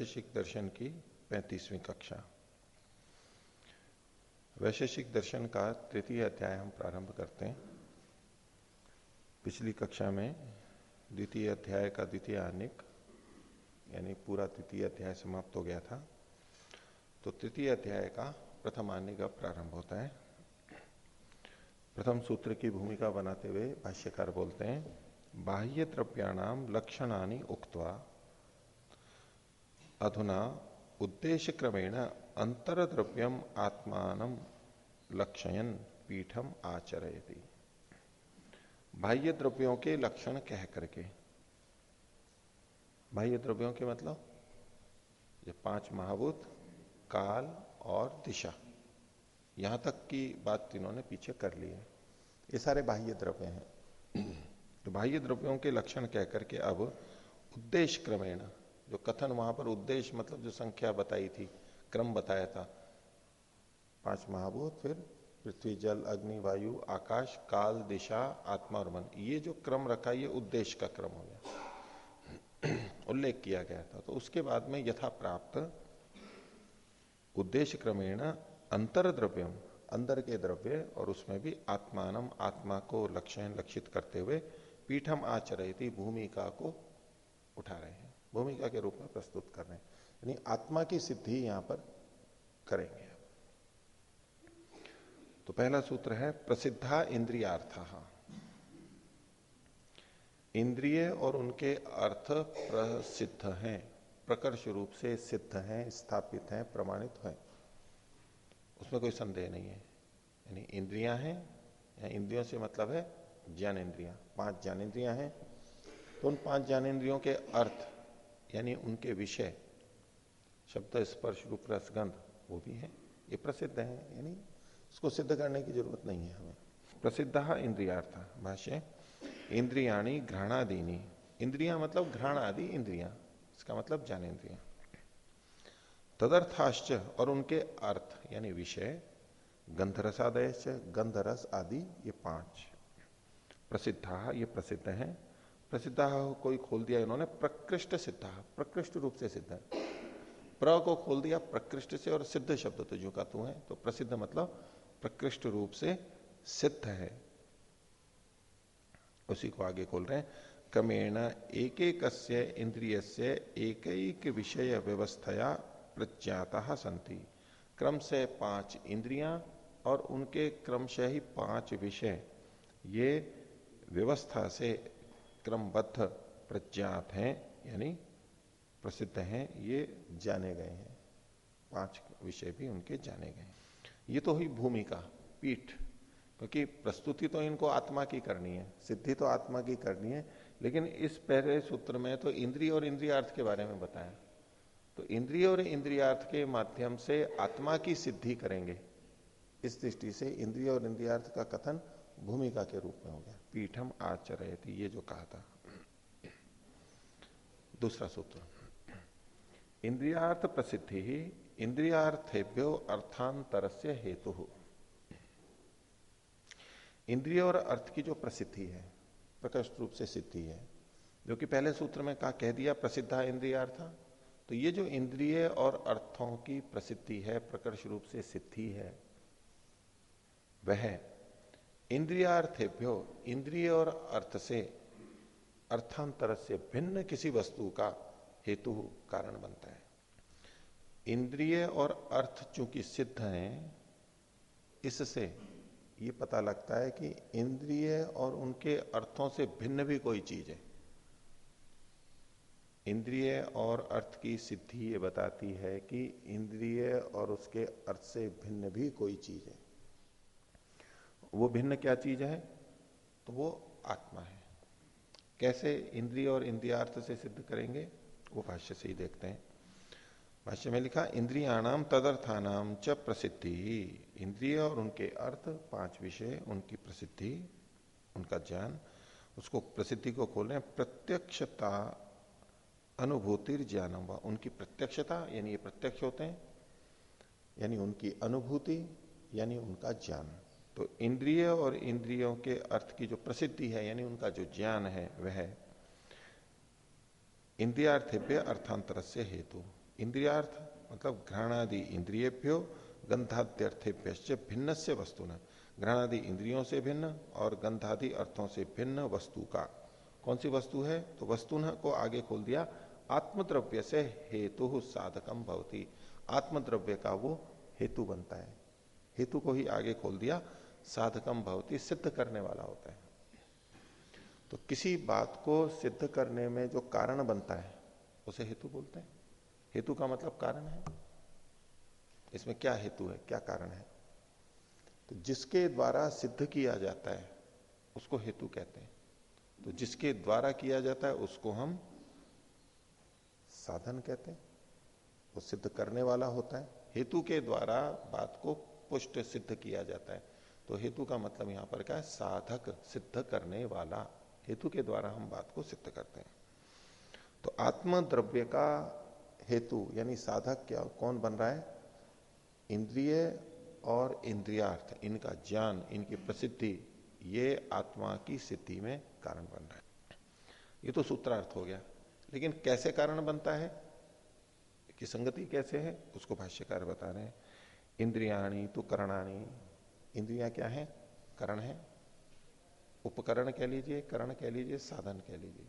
वैशेषिक दर्शन की पैंतीसवीं कक्षा। वैशेषिक दर्शन का तृतीय अध्याय हम प्रारंभ करते हैं। पिछली कक्षा में द्वितीय अध्याय का द्वितीय आनिक, यानी पूरा तृतीय अध्याय समाप्त हो गया था। तो तृतीय अध्याय का प्रथम आने का प्रारंभ होता है। प्रथम सूत्र की भूमिका बनाते हुए भाष्यकार बोलते हैं बाह्य द्रव्याणाम लक्षणानि उक्त्वा अधुना उद्देश्य क्रमेण अंतर द्रव्यम आत्मान लक्षयन पीठम आचरयति। बाह्य द्रव्यों के लक्षण कह करके। बाह्य द्रव्यों के मतलब? ये पाँच महाभूत, काल और दिशा। यहाँ तक की बात तीनों ने पीछे कर ली है। ये सारे बाह्य द्रव्य हैं। तो बाह्य द्रव्यों के लक्षण कह करके अब उद्देश्य क्रमेण जो कथन वहाँ पर उद्देश्य मतलब जो संख्या बताई थी, क्रम बताया था। पाँच महाभूत, फिर पृथ्वी, जल, अग्नि, वायु, आकाश, काल, दिशा, आत्मा और मन। ये जो क्रम रखा, ये उद्देश्य का क्रम हो गया। उल्लेख किया गया था। तो उसके बाद में यथा प्राप्त उद्देश्य क्रमेण अंतर द्रव्यम अंदर के द्रव्य और उसमें भी आत्मानम, आत्मा को लक्ष्य लक्षित करते हुए पीठम आचरती भूमिका को उठा रहे भूमिका के रूप में प्रस्तुत कर रहे हैं। यानी आत्मा की सिद्धि यहाँ पर करेंगे तो पहला सूत्र है, प्रसिद्धा इंद्रियार्थ। इंद्रिय और उनके अर्थ प्रसिद्ध हैं, प्रकर्ष रूप से सिद्ध हैं, स्थापित हैं, प्रमाणित हैं। उसमें कोई संदेह नहीं है। यानी इंद्रियाँ हैं, या इंद्रियों से मतलब है ज्ञान इंद्रिया पाँच ज्ञान इंद्रिया हैं। तो उन पाँच ज्ञान इंद्रियों के अर्थ यानी उनके विषय, शब्द स्पर्श, रूप रसगंध वो भी है। ये प्रसिद्ध है, यानी इसको सिद्ध करने की ज़रूरत नहीं है हमें। प्रसिद्ध इंद्रियार्थ, भाष्य, इंद्रियाणी घ्राणादीनी। इंद्रिया मतलब घ्राण आदि इंद्रिया, इसका मतलब ज्ञानेन्द्रिया। तदर्थाश्च, और उनके अर्थ, यानी विषय गंधरसादय गंधरस आदि, ये पाँच। प्रसिद्धा ये प्रसिद्ध है। प्रसिद्ध कोई खोल दिया इन्होंने, प्रकृष्ट सिद्धा, प्रकृष्ट रूप से सिद्ध प्र को खोल दिया प्रकृष्ट से और सिद्ध शब्द तो जो का तू है तो प्रसिद्ध मतलब प्रकृष्ट रूप से सिद्ध है। उसी को आगे खोल रहे हैं। क्रमेण एक एक इंद्रिय से एक एक विषय व्यवस्थया प्रज्ञाता संति क्रम से पाँच इंद्रियाँ और उनके क्रमशः ही पाँच विषय। ये व्यवस्था से क्रमबद्ध प्रज्ञात हैं, यानी प्रसिद्ध हैं, ये जाने गए हैं। पाँच विषय भी उनके जाने गए ये तो हुई भूमिका, पीठ, क्योंकि प्रस्तुति तो इनको आत्मा की करनी है, सिद्धि तो आत्मा की करनी है, लेकिन इस पहले सूत्र में तो इंद्रिय और इंद्रियार्थ के बारे में बताया। तो इंद्रिय और इंद्रियार्थ के माध्यम से आत्मा की सिद्धि करेंगे। इस दृष्टि से इंद्रिय और इंद्रियार्थ का कथन भूमिका के रूप में हो गया। पीठम आचरयती, ये जो कहा था। दूसरा सूत्र। इंद्रियार्थ प्रसिद्धि ही इंद्रियार्थेभ्यो अर्थांतर से हेतु। इंद्रिय और अर्थ की जो प्रसिद्धि है प्रकृष्ट रूप से सिद्धि है, जो कि पहले सूत्र में कहा, कह दिया, प्रसिद्धा इंद्रियार्थ तो ये जो इंद्रिय और अर्थों की प्रसिद्धि है, प्रकर्ष रूप से सिद्धि है, वह इंद्रियार्थेभ्यो, इंद्रिय और अर्थ से, अर्थांतर से भिन्न किसी वस्तु का हेतु कारण बनता है। इंद्रिय और अर्थ चूँकि सिद्ध हैं, इससे ये पता लगता है कि इंद्रिय और उनके अर्थों से भिन्न भी कोई चीज़ है। इंद्रिय और अर्थ की सिद्धि ये बताती है कि इंद्रिय और उसके अर्थ से भिन्न भी कोई चीज़ है। वो भिन्न क्या चीज़ है? तो वो आत्मा है। कैसे इंद्रिय और इंद्रियार्थ से सिद्ध करेंगे? वो भाष्य से ही देखते हैं। भाष्य में लिखा, इंद्रियाणाम तदर्थानाम च प्रसिद्धि। इंद्रिय और उनके अर्थ, पाँच विषय, उनकी प्रसिद्धि, उनका ज्ञान, उसको प्रसिद्धि को खोल प्रत्यक्षता अनुभूतिर ज्ञानम व उनकी प्रत्यक्षता, यानी ये प्रत्यक्ष होते हैं, यानी उनकी अनुभूति, यानी उनका ज्ञान। तो इंद्रिय और इंद्रियों के अर्थ की जो प्रसिद्धि है, यानी उनका जो ज्ञान है, वह इंद्रियार्थेभ्य अर्थांतर से हेतु। इंद्रियार्थ मतलब घ्राणादि इंद्रियभ्यो गंधाद्यर्थेभ्य भिन्न से वस्तु न घ्राणादि इंद्रियों से भिन्न और गंधादि अर्थों से भिन्न वस्तु का। कौन सी वस्तु है? तो वस्तु को आगे खोल दिया आत्मद्रव्य से हेतु साधकम भवती। आत्मद्रव्य का वो हेतु बनता है। हेतु को ही आगे खोल दिया साधकम भवती, सिद्ध करने वाला होता है। तो किसी बात को सिद्ध करने में जो कारण बनता है, उसे हेतु बोलते हैं। हेतु का मतलब कारण है। इसमें क्या हेतु है, क्या कारण है? तो जिसके द्वारा सिद्ध किया जाता है, उसको हेतु कहते हैं। तो जिसके द्वारा किया जाता है, उसको हम साधन कहते हैं। वो सिद्ध करने वाला होता है। हेतु के द्वारा बात को पुष्ट सिद्ध किया जाता है। तो हेतु का मतलब यहाँ पर क्या है? साधक सिद्ध करने वाला। हेतु के द्वारा हम बात को सिद्ध करते हैं। तो आत्म द्रव्य का हेतु, यानी साधक क्या, कौन बन रहा है? इंद्रिय और इंद्रियार्थ, इनका ज्ञान, इनकी प्रसिद्धि, ये आत्मा की सिद्धि में कारण बन रहा है। ये तो सूत्रार्थ हो गया। लेकिन कैसे कारण बनता है? कि संगति कैसे है? उसको भाष्यकार बता रहे हैं। इंद्रियाणी तो करणानी इंद्रिया क्या है? करण है। उपकरण कह लीजिए, करण कह लीजिए, साधन कह लीजिए।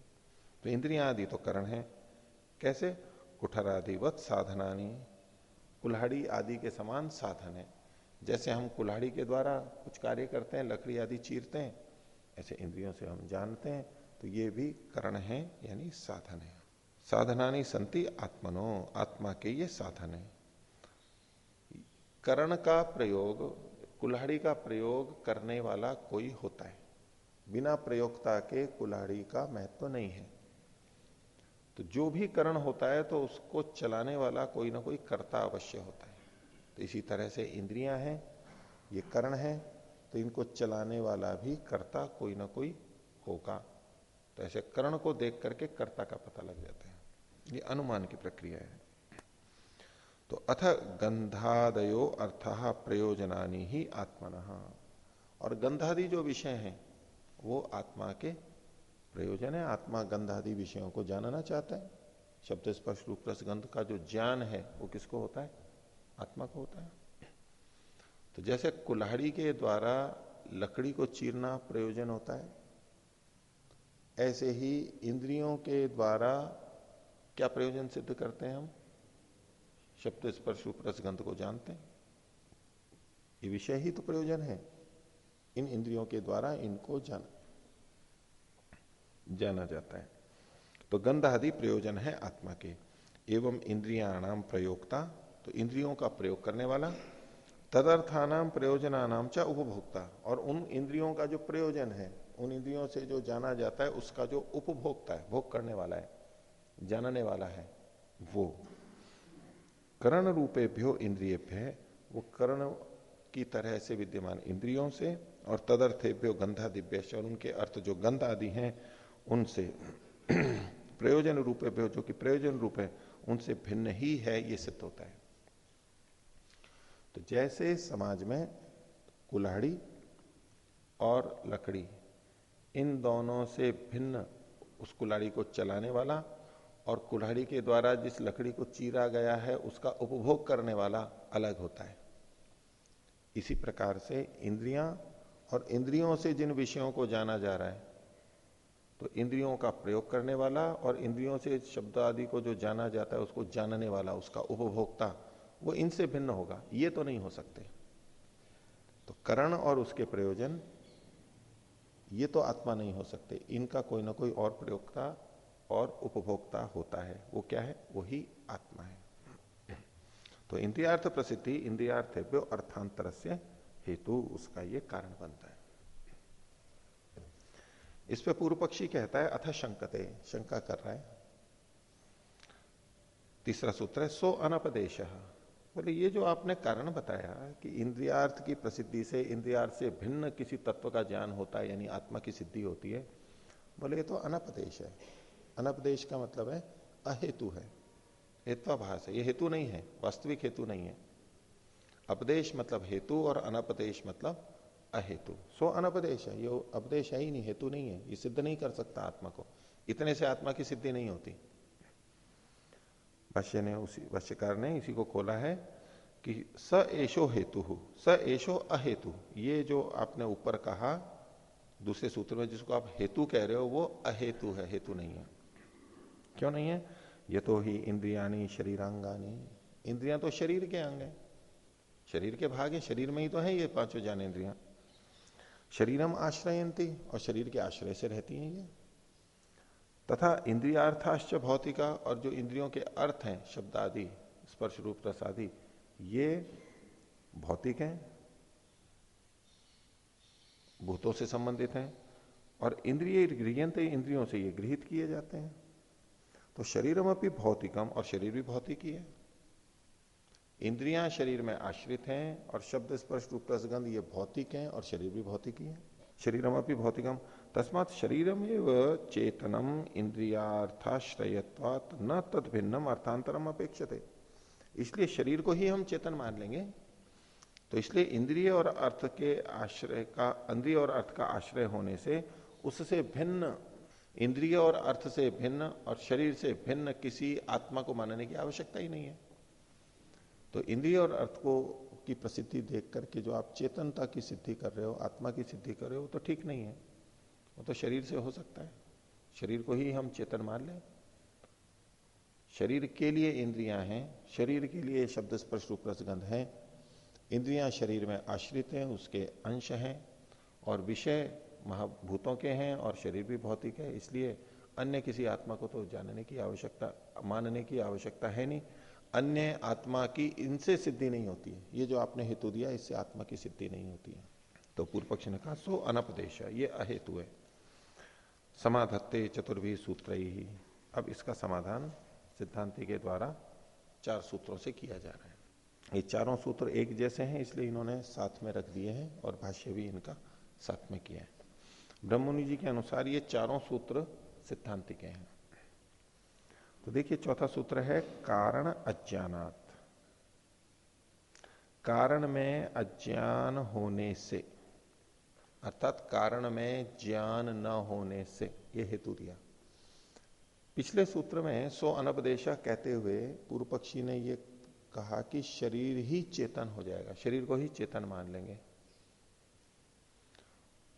तो इंद्रिया आदि तो करण है। कैसे? कुठरादिवत साधनानी। कुल्हाड़ी आदि के समान साधन है। जैसे हम कुल्हाड़ी के द्वारा कुछ कार्य करते हैं, लकड़ी आदि चीरते हैं, ऐसे इंद्रियों से हम जानते हैं तो ये भी करण है, यानी साधन है। साधनानी संति आत्मनो, आत्मा के ये साधन है। करण का प्रयोग कुल्हाड़ी का प्रयोग करने वाला कोई होता है। बिना प्रयोगता के कुल्हाड़ी का महत्व तो नहीं है। तो जो भी करण होता है तो उसको चलाने वाला कोई ना कोई कर्ता अवश्य होता है। तो इसी तरह से इंद्रियाँ हैं, ये करण है तो इनको चलाने वाला भी कर्ता कोई ना कोई होगा। तो ऐसे करण को देख करके कर्ता का पता लग जाता है। ये अनुमान की प्रक्रिया है। तो अथ गंधादयो अर्थ प्रयोजनानी ही आत्मन। और गंधादि जो विषय हैं, वो आत्मा के प्रयोजन है। आत्मा गंधादि विषयों को जानना चाहता है। शब्द स्पर्श, रूप, रस, गंध का जो ज्ञान है, वो किसको होता है? आत्मा को होता है। तो जैसे कुल्हाड़ी के द्वारा लकड़ी को चीरना प्रयोजन होता है, ऐसे ही इंद्रियों के द्वारा क्या प्रयोजन सिद्ध करते हैं हम? शब्द स्पर्श रूप गंध को जानते हैं। ये विषय ही तो प्रयोजन है। इन इंद्रियों के द्वारा इनको जान, जाना जाता है। तो गंध आदि प्रयोजन है आत्मा के। एवं इंद्रियाणाम प्रयोगता तो इंद्रियों का प्रयोग करने वाला तदर्थानाम प्रयोजनानाम चा उपभोक्ता। और उन इंद्रियों का जो प्रयोजन है, उन इंद्रियों से जो जाना जाता है, उसका जो उपभोक्ता है, भोग करने वाला है, जानने वाला है, वो। करण रूपे भ्यो इंद्रिय वो करण की तरह से विद्यमान इंद्रियों से और तदर्थेभ्यो गंधा दिव्य और उनके अर्थ जो गंध आदि हैं, उनसे प्रयोजन रूपे है जो कि प्रयोजन रूप है, उनसे भिन्न ही है, ये सिद्ध होता है। तो जैसे समाज में कुल्हाड़ी और लकड़ी, इन दोनों से भिन्न उस कुल्हाड़ी को चलाने वाला और कुल्हाड़ी के द्वारा जिस लकड़ी को चीरा गया है, उसका उपभोग करने वाला अलग होता है। इसी प्रकार से इंद्रियाँ और इंद्रियों से जिन विषयों को जाना जा रहा है तो इंद्रियों का प्रयोग करने वाला और इंद्रियों से शब्द आदि को जो जाना जाता है, उसको जानने वाला, उसका उपभोक्ता, वो इनसे भिन्न होगा। ये तो नहीं हो सकते। तो करण और उसके प्रयोजन, ये तो आत्मा नहीं हो सकते। इनका कोई ना कोई और प्रयोगता और उपभोक्ता होता है, वो क्या है? वही आत्मा है। तो इंद्रियार्थ प्रसिद्धि इंद्रियार्थ अर्थांतर से हेतु उसका ये कारण बनता है। इस पे पूर्व पक्षी कहता है, अथ शंकते, शंका कर रहा है। तीसरा सूत्र है, सो अनपदेश। बोले, ये जो आपने कारण बताया कि इंद्रियार्थ की प्रसिद्धि से, इंद्रियार्थ से भिन्न किसी तत्व का ज्ञान होता है, यानी आत्मा की सिद्धि होती है, बोले, ये तो अनपदेश है। अनपदेश का मतलब है अहेतु है। हेत्वाभास है। ये हेतु नहीं है। वास्तविक हेतु नहीं है। अपदेश मतलब हेतु और अनपदेश मतलब अहेतु। सो अनपदेश है। ये उपदेश है ही नहीं। हेतु नहीं है। ये सिद्ध नहीं कर सकता आत्मा को। इतने से आत्मा की सिद्धि नहीं होती। भाष्य ने उसी भाष्यकार ने इसी को खोला है कि स एशो हेतु, स एशो अहेतु। ये जो आपने ऊपर कहा, दूसरे सूत्र में जिसको आप हेतु कह रहे हो, वो अहेतु है। हेतु नहीं है। क्यों नहीं है? ये तो ही इंद्रियानी शरीरांगानी इंद्रिया तो शरीर के अंग है। शरीर के भाग है, शरीर में ही तो है ये पाँचों ज्ञान इंद्रिया। शरीरम आश्रयंती और शरीर के आश्रय से रहती हैं ये। तथा इंद्रियार्थाश्च भौतिका और जो इंद्रियों के अर्थ हैं शब्द आदि स्पर्श रूप रस आदि ये भौतिक हैं, भूतों से संबंधित हैं और इंद्रिय गृहंत इंद्रियों से ये गृहित किए जाते हैं। तो शरीरम अपनी भौतिकम, और शरीर भी भौतिक ही। है इंद्रियाँ शरीर में आश्रित हैं, और शब्द स्पर्श रूप रसगंध ये भौतिक हैं, और शरीर भी भौतिक ही। है शरीरम अपनी भौतिकम। तस्मात शरीरम एवं चेतनम इंद्रियार्थाश्रयत्वात, न तद भिन्नम अर्थांतरम अपेक्षते। इसलिए शरीर को ही हम चेतन मान लेंगे। तो इसलिए इंद्रिय और अर्थ के आश्रय का, इंद्रिय और अर्थ का आश्रय होने से उससे भिन्न इंद्रिय और अर्थ से भिन्न और शरीर से भिन्न किसी आत्मा को मानने की आवश्यकता ही नहीं है। तो इंद्रिय और अर्थ को, की प्रसिद्धि देख करके जो आप चेतनता की सिद्धि कर रहे हो, आत्मा की सिद्धि कर रहे हो तो ठीक नहीं है। वो तो शरीर से हो सकता है। शरीर को ही हम चेतन मान लें। शरीर के लिए इंद्रियाँ हैं, शरीर के लिए शब्द स्पर्श रूप रसगंध है। इंद्रियाँ शरीर में आश्रित हैं, उसके अंश हैं। और विषय महाभूतों के हैं और शरीर भी भौतिक है, इसलिए अन्य किसी आत्मा को तो जानने की आवश्यकता, मानने की आवश्यकता है नहीं। अन्य आत्मा की इनसे सिद्धि नहीं होती है। ये जो आपने हेतु दिया, इससे आत्मा की सिद्धि नहीं होती है। तो पूर्व पक्ष ने कहा, सो अनपदेश ये अहेतु है। समाधत्ते चतुर्भी सूत्र। ही अब इसका समाधान सिद्धांति के द्वारा चार सूत्रों से किया जा रहा है। ये चारों सूत्र एक जैसे हैं, इसलिए इन्होंने साथ में रख दिए हैं और भाष्य भी इनका साथ में किया है। ब्रह्मणि जी के अनुसार ये चारों सूत्र सिद्धांति के हैं। तो देखिए, चौथा सूत्र है कारण अज्ञानात। कारण में अज्ञान होने से, अर्थात कारण में ज्ञान न होने से यह हेतु दिया। पिछले सूत्र में सो अनपदेशा कहते हुए पूर्व पक्षी ने यह कहा कि शरीर ही चेतन हो जाएगा। शरीर को ही चेतन मान लेंगे।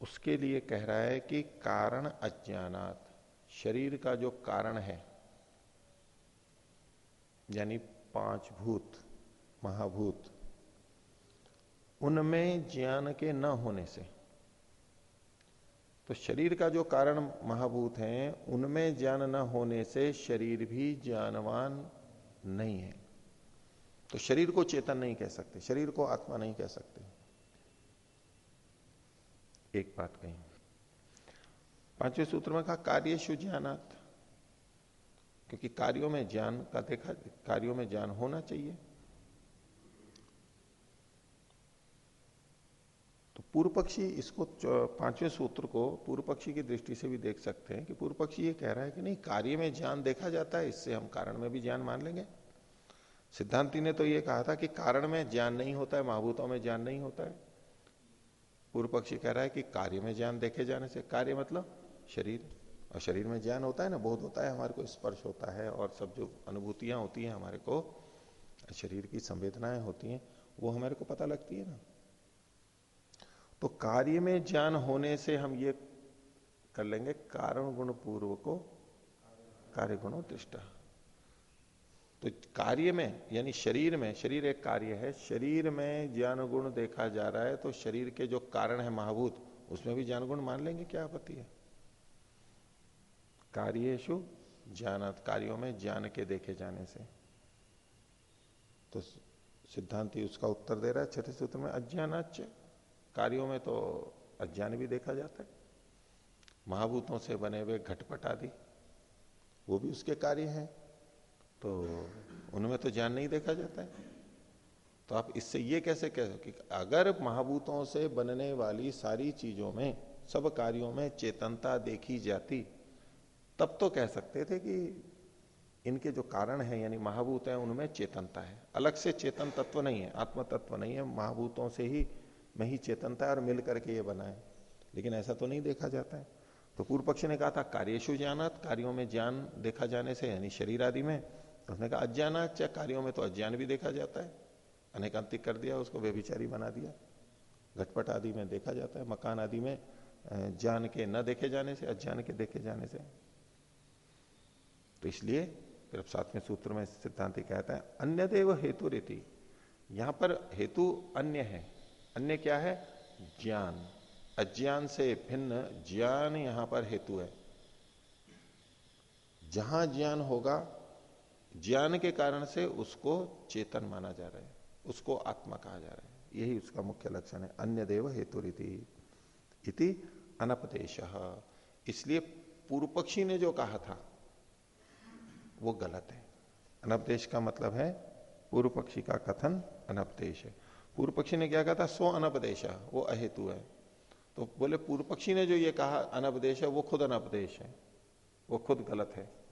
उसके लिए कह रहा है कि कारण अज्ञानात, शरीर का जो कारण है, यानी पाँच भूत, महाभूत, उनमें ज्ञान के न होने से तो शरीर का जो कारण महाभूत हैं, उनमें ज्ञान न होने से शरीर भी ज्ञानवान नहीं है। तो शरीर को चेतन नहीं कह सकते, शरीर को आत्मा नहीं कह सकते। एक बात कही। पाँचवें सूत्र में कहा कार्यशु ज्ञानात्? क्योंकि कार्यों में ज्ञान का देखा, कार्यों में ज्ञान होना चाहिए। तो पूर्व पक्षी इसको पाँचवें सूत्र को पूर्व पक्षी की दृष्टि से भी देख सकते हैं कि पूर्व पक्षी ये कह रहा है कि नहीं, कार्य में ज्ञान देखा जाता है, इससे हम कारण में भी ज्ञान मान लेंगे। सिद्धांति ने तो ये कहा था कि कारण में ज्ञान नहीं होता है, महाभूतों में ज्ञान नहीं होता है। पूर्व पक्षी कह रहा है कि कार्य में ज्ञान देखे जाने से, कार्य मतलब शरीर। और शरीर में ज्ञान होता है ना, बोध होता है, हमारे को स्पर्श होता है और सब जो अनुभूतियाँ होती हैं हमारे को, शरीर की संवेदनाएँ होती हैं, वो हमारे को पता लगती है ना। तो कार्य में ज्ञान होने से हम ये कर लेंगे, कारण गुण पूर्व को, कार्य गुणों दृष्टा। तो कार्य में, यानी शरीर में, शरीर एक कार्य है, शरीर में ज्ञान गुण देखा जा रहा है तो शरीर के जो कारण है महाभूत, उसमें भी ज्ञान गुण मान लेंगे, क्या आपत्ति है? कार्यशु ज्ञान, कार्यों में ज्ञान के देखे जाने से। तो सिद्धांति उसका उत्तर दे रहा है, छठे सूत्र में अज्ञानाच कार्यों में तो अज्ञान भी देखा जाता है। महाभूतों से बने हुए घटपट आदि, वो भी उसके कार्य हैं। तो उनमें तो ज्ञान नहीं देखा जाता है। तो आप इससे ये कैसे कह कि अगर महाभूतों से बनने वाली सारी चीज़ों में, सब कार्यों में चेतनता देखी जाती, तब तो कह सकते थे कि इनके जो कारण है, यानी महाभूत है, उनमें चेतनता है। अलग से चेतन तत्व नहीं है आत्म तत्व नहीं है, महाभूतों से ही में ही चेतनता है और मिल करके ये बना है। लेकिन ऐसा तो नहीं देखा जाता है। तो पूर्व पक्ष ने कहा था कार्यशु ज्ञानात, कार्यों में ज्ञान देखा जाने से, यानी शरीर आदि में उसने कहा अज्ञानात चाहे कार्यों में तो अज्ञान भी देखा जाता है। अनेकांतिक कर दिया, उसको व्यभिचारी बना दिया। घटपट आदि में देखा जाता है, मकान आदि में ज्ञान के न देखे जाने से, अज्ञान के देखे जाने से। तो इसलिए फिर सातवें सूत्र में सिद्धांत कहता है अन्य देव हेतु रीति। यहाँ पर हेतु अन्य है। अन्य क्या है? ज्ञान। अज्ञान से भिन्न ज्ञान यहाँ पर हेतु है। जहाँ ज्ञान होगा ज्ञान के कारण से उसको चेतन माना जा रहा है, उसको आत्मा कहा जा रहा है। यही उसका मुख्य लक्षण है अन्य देव हेतु रीति इति अनपदेश। इसलिए पूर्व पक्षी ने जो कहा था, वो गलत है। अनपदेश का मतलब है पूर्व पक्षी का कथन अनपदेश है। पूर्व पक्षी ने क्या कहा था? सो अनपदेश, वो अहेतु है। तो बोले पूर्व पक्षी ने जो ये कहा, अनपदेश है, वो खुद अनपदेश है, वो खुद गलत है।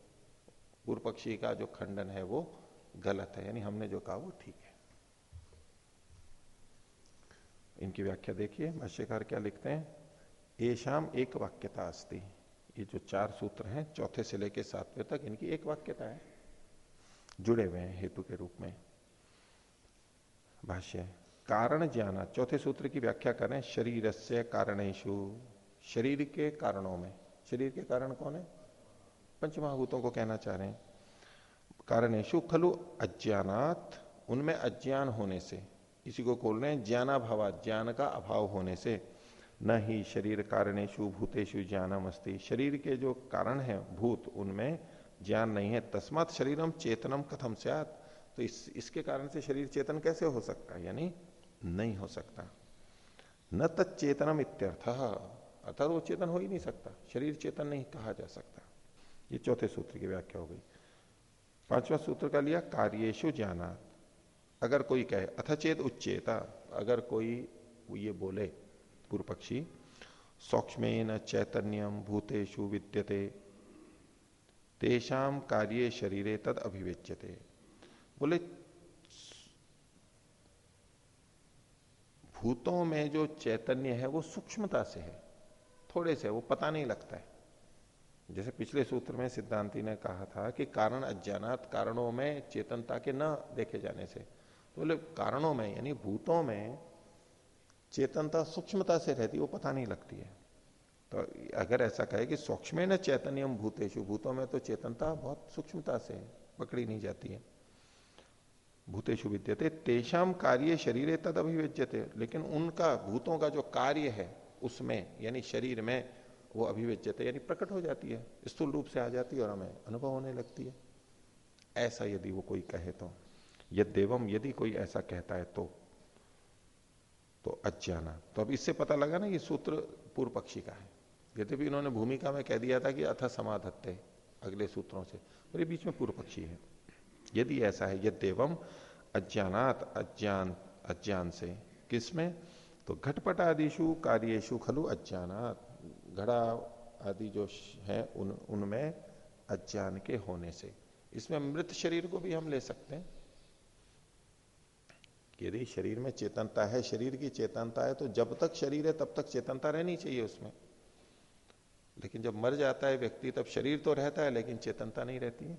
पूर्व पक्षी का जो खंडन है वो गलत है, यानी हमने जो कहा वो ठीक है। इनकी व्याख्या देखिए, भाष्यकार क्या लिखते हैं? येषाम एक वाक्यता अस्ति। ये जो चार सूत्र हैं, चौथे से लेकर सातवें तक इनकी एक वाक्यता है। जुड़े हुए हैं हेतु के रूप में। भाष्य, कारण ज्ञान, चौथे सूत्र की व्याख्या करें शरीर से कारणेशु शरीर के कारणों में। शरीर के कारण कौन है? पंचमहाभूतों को कहना चाह रहे हैं। कारणेशु खलु अज्ञानात उनमें अज्ञान होने से इसी को खोल रहे हैं ज्ञानाभाव ज्ञान का अभाव होने से। न ही शरीर कारणेशु भूतेशु ज्ञानम अस्ति शरीर के जो कारण है भूत उनमें ज्ञान नहीं है। तस्मात शरीरम चेतनम कथम से तो इस, इसके कारण से शरीर चेतन कैसे हो सकता है? यानी नहीं हो सकता। न तत्चेतनम इत्यर्थ अर्थात वो चेतन हो ही नहीं सकता। शरीर चेतन नहीं कहा जा सकता। ये चौथे सूत्र की व्याख्या हो गई। पांचवा सूत्र का लिया कार्येशु ज्ञाना अगर कोई कहे, अथचेत उच्चेता, अगर कोई ये बोले पूर्व पक्षी सौक्ष्म चैतन्यम भूतेषु विद्यते तेषाम कार्य शरीरे तद अभिवेच्यते। बोले, भूतों में जो चैतन्य है, वो सूक्ष्मता से है, थोड़े से, वो पता नहीं लगता है। जैसे पिछले सूत्र में सिद्धांति ने कहा था कि कारण अज्ञानात कारणों में चेतनता के न देखे जाने से। तो बोले, कारणों में, यानी भूतों में चेतनता सूक्ष्मता से रहती, वो पता नहीं लगती है। तो अगर ऐसा कहे कि सूक्ष्म न चैतन्यम भूतेशु भूतों में तो चेतनता बहुत सूक्ष्मता से पकड़ी नहीं जाती है। भूतेशु विद्यते तेषाम कार्य शरीर तद लेकिन उनका, भूतों का जो कार्य है, उसमें, यानी शरीर में वो अभिव्यज्यते यानी प्रकट हो जाती है, स्थूल रूप से आ जाती है और हमें अनुभव होने लगती है। ऐसा यदि वो कोई कहे तो यद्यवम यदि कोई ऐसा कहता है तो तो अज्ञाना। तो अब इससे पता लगा ना ये सूत्र पूर्व पक्षी का है। यद्यपि इन्होंने भूमिका में कह दिया था कि अथ समाधत्ते, अगले सूत्रों से और ये बीच में पूर्व पक्षी है। यदि ऐसा है यद्यवम अज्ञानात, अज्ञान अज्ञान से किसमें? तो घटपट आदिशु कार्येशु खलु अज्ञानात। घड़ा आदि जो है, उन, उनमें अज्ञान के होने से। इसमें मृत शरीर को भी हम ले सकते हैं। यदि शरीर में चेतनता है, शरीर की चेतनता है तो जब तक शरीर है, तब तक चेतनता रहनी चाहिए उसमें। लेकिन जब मर जाता है व्यक्ति, तब शरीर तो रहता है, लेकिन चेतनता नहीं रहती है।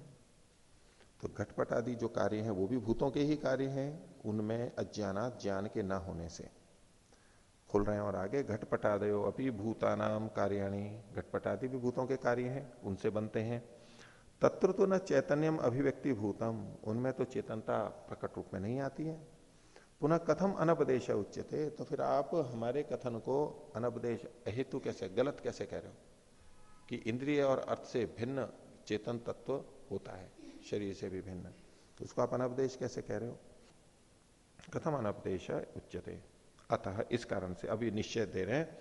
तो घटपट आदि जो कार्य है, वो भी भूतों के ही कार्य हैं, उनमें अज्ञानात ज्ञान के ना होने से। खुल रहे हैं और आगे, घटपटादयो अभी भूतानाम कार्याणी। घटपटादि भी भूतों के कार्य हैं, उनसे बनते हैं। तत्र तो न चैतन्यम अभिव्यक्ति भूतम, उनमें तो चेतनता प्रकट रूप में नहीं आती है। पुनः कथम अनपदेश उच्चते तो फिर आप हमारे कथन को अनपदेश, अहेतु कैसे, गलत कैसे कह रहे हो? कि इंद्रिय और अर्थ से भिन्न चेतन तत्व होता है, शरीर से भी भिन्न। तो उसको आप अनपदेश कैसे कह रहे हो? कथम अनपदेश उच्चते अतः इस कारण से अभी निश्चय दे रहे हैं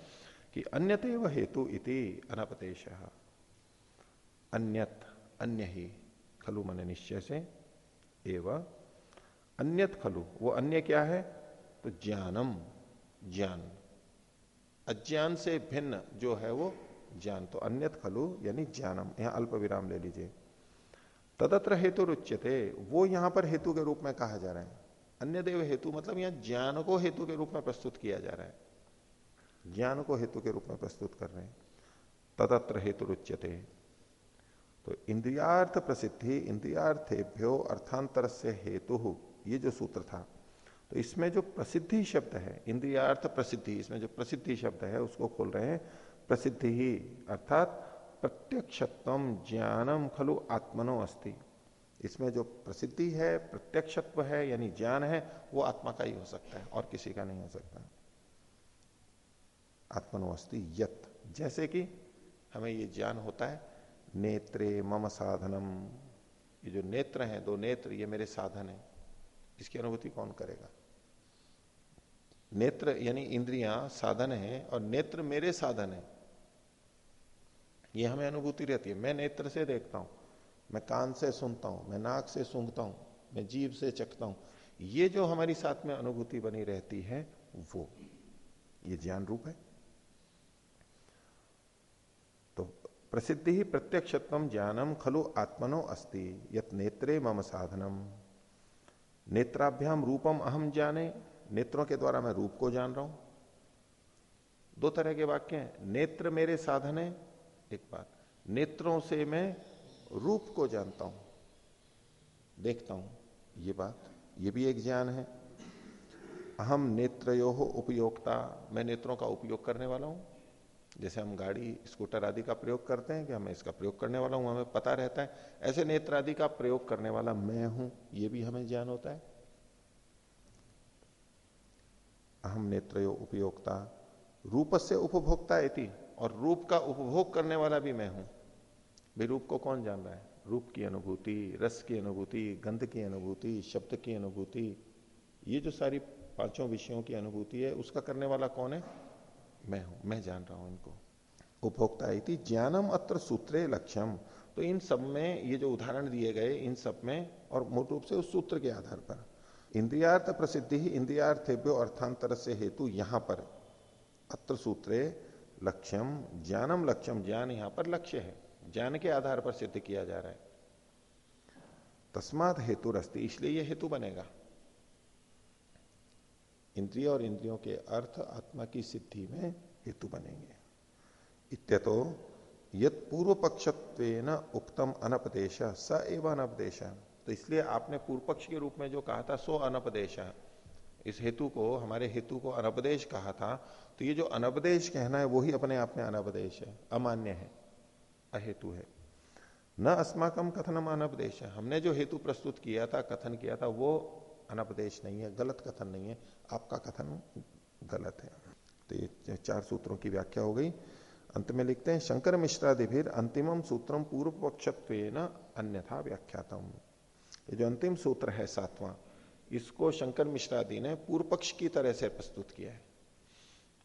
कि अन्यते व हेतु इति अनपदेश अन्यत, अन्य ही, खलु मन निश्चय से, एवं। अन्यत खलु, वो अन्य क्या है? तो ज्ञानम, ज्ञान। अज्ञान से भिन्न जो है वो ज्ञान। तो अन्यत खलु, यानी ज्ञानम, यहाँ अल्प विराम ले लीजिए। तदत्र हेतु रुच्यते, वो यहाँ पर हेतु के रूप में कहा जा रहा है। अन्य देव हेतु मतलब यहाँ ज्ञान को हेतु के रूप में प्रस्तुत किया जा रहा है। ज्ञान को हेतु के रूप में प्रस्तुत कर रहे हैं। तदत्र हेतु रुच्यते। तो इंद्रियार्थ प्रसिद्धि, इंद्रियार्थेभ्यो अर्थांतर से हेतु, ये जो सूत्र था। तो इसमें जो प्रसिद्धि शब्द है, इंद्रियार्थ प्रसिद्धि, इसमें जो प्रसिद्धि शब्द है, उसको खोल रहे हैं, प्रसिद्धि ही, अर्थात प्रत्यक्षत्व ज्ञानम खलु आत्मनो अस्ति। इसमें जो प्रसिद्धि है, प्रत्यक्षत्व है, यानी ज्ञान है, वो आत्मा का ही हो सकता है और किसी का नहीं हो सकता। आत्मनो अस्ति यत। जैसे कि हमें ये ज्ञान होता है, नेत्रे मम साधनम। ये जो नेत्र हैं, दो नेत्र, ये मेरे साधन है। इसकी अनुभूति कौन करेगा? नेत्र, यानी इंद्रियाँ साधन है और नेत्र मेरे साधन है। ये हमें अनुभूति रहती है। मैं नेत्र से देखता हूँ। मैं कान से सुनता हूँ, मैं नाक से सूंघता हूँ, मैं जीव से चखता हूँ। ये जो हमारी साथ में अनुभूति बनी रहती है, वो, ये ज्ञान रूप है। तो प्रसिद्धि ही प्रत्यक्षत्व ज्ञानम खलु आत्मनो अस्ति, यत नेत्रे मम साधनम। नेत्राभ्याम रूपम अहम जाने, नेत्रों के द्वारा मैं रूप को जान रहा हूँ। दो तरह के वाक्य हैं, नेत्र मेरे साधन है, एक बात। नेत्रों से मैं रूप को जानता हूँ, देखता हूँ। ये बात, ये भी एक ज्ञान है। अहम नेत्रो उपयोगता मैं नेत्रों का उपयोग करने वाला हूँ। जैसे हम गाड़ी, स्कूटर आदि का प्रयोग करते हैं कि हमें इसका प्रयोग करने वाला हूँ, हमें पता रहता है। ऐसे नेत्र आदि का प्रयोग करने वाला मैं हूँ, ये भी हमें ज्ञान होता है। अहम नेत्र उपयोगता रूप से उपभोक्ता और रूप का उपभोग करने वाला भी मैं हूँ। रूप को कौन जान रहा है? रूप की अनुभूति, रस की अनुभूति, गंध की अनुभूति, शब्द की अनुभूति, ये जो सारी पाँचों विषयों की अनुभूति है, उसका करने वाला कौन है? मैं हूँ, मैं जान रहा हूँ इनको। उपभोक्ता इति ज्ञानम अत्र सूत्रे लक्ष्यम। तो इन सब में ये जो उदाहरण दिए गए, इन सब में, और मूल रूप से उस सूत्र के आधार पर। इंद्रियार्थ प्रसिद्धि ही इंद्रियार्थेभ्यो अर्थांतर से हेतु यहाँ पर। अत्र सूत्रे लक्ष्यम, ज्ञानम लक्ष्यम, ज्ञान यहाँ पर लक्ष्य है। ज्ञान के आधार पर सिद्ध किया जा रहा है। तस्मात हेतु रस्ती इसलिए यह हेतु बनेगा। इंद्रिय और इंद्रियों के अर्थ, आत्मा की सिद्धि में हेतु बनेंगे। इत्यतो यद पूर्व पक्षत्व उक्तम अनपदेश, स एवं अनपदेश। तो इसलिए आपने पूर्व पक्ष के रूप में जो कहा था, सो अनपदेश। इस हेतु को, हमारे हेतु को अनपदेश कहा था तो ये जो अनपदेश कहना है वही अपने आप में अनपदेश है, अमान्य है। अहेतु है। न अस्माकम कथनम अनपदेश है हमने जो हेतु प्रस्तुत किया था, कथन किया था, वो अनपदेश नहीं है, गलत कथन नहीं है। आपका कथन गलत है। तो ये चार सूत्रों की व्याख्या हो गई। अंत में लिखते हैं, शंकर मिश्रादि भी अंतिमम सूत्रम पूर्व पक्षत्व अन्यथा व्याख्यातम। ये जो अंतिम सूत्र है, सातवां, इसको शंकर मिश्रादि ने पूर्व पक्ष की तरह से प्रस्तुत किया है।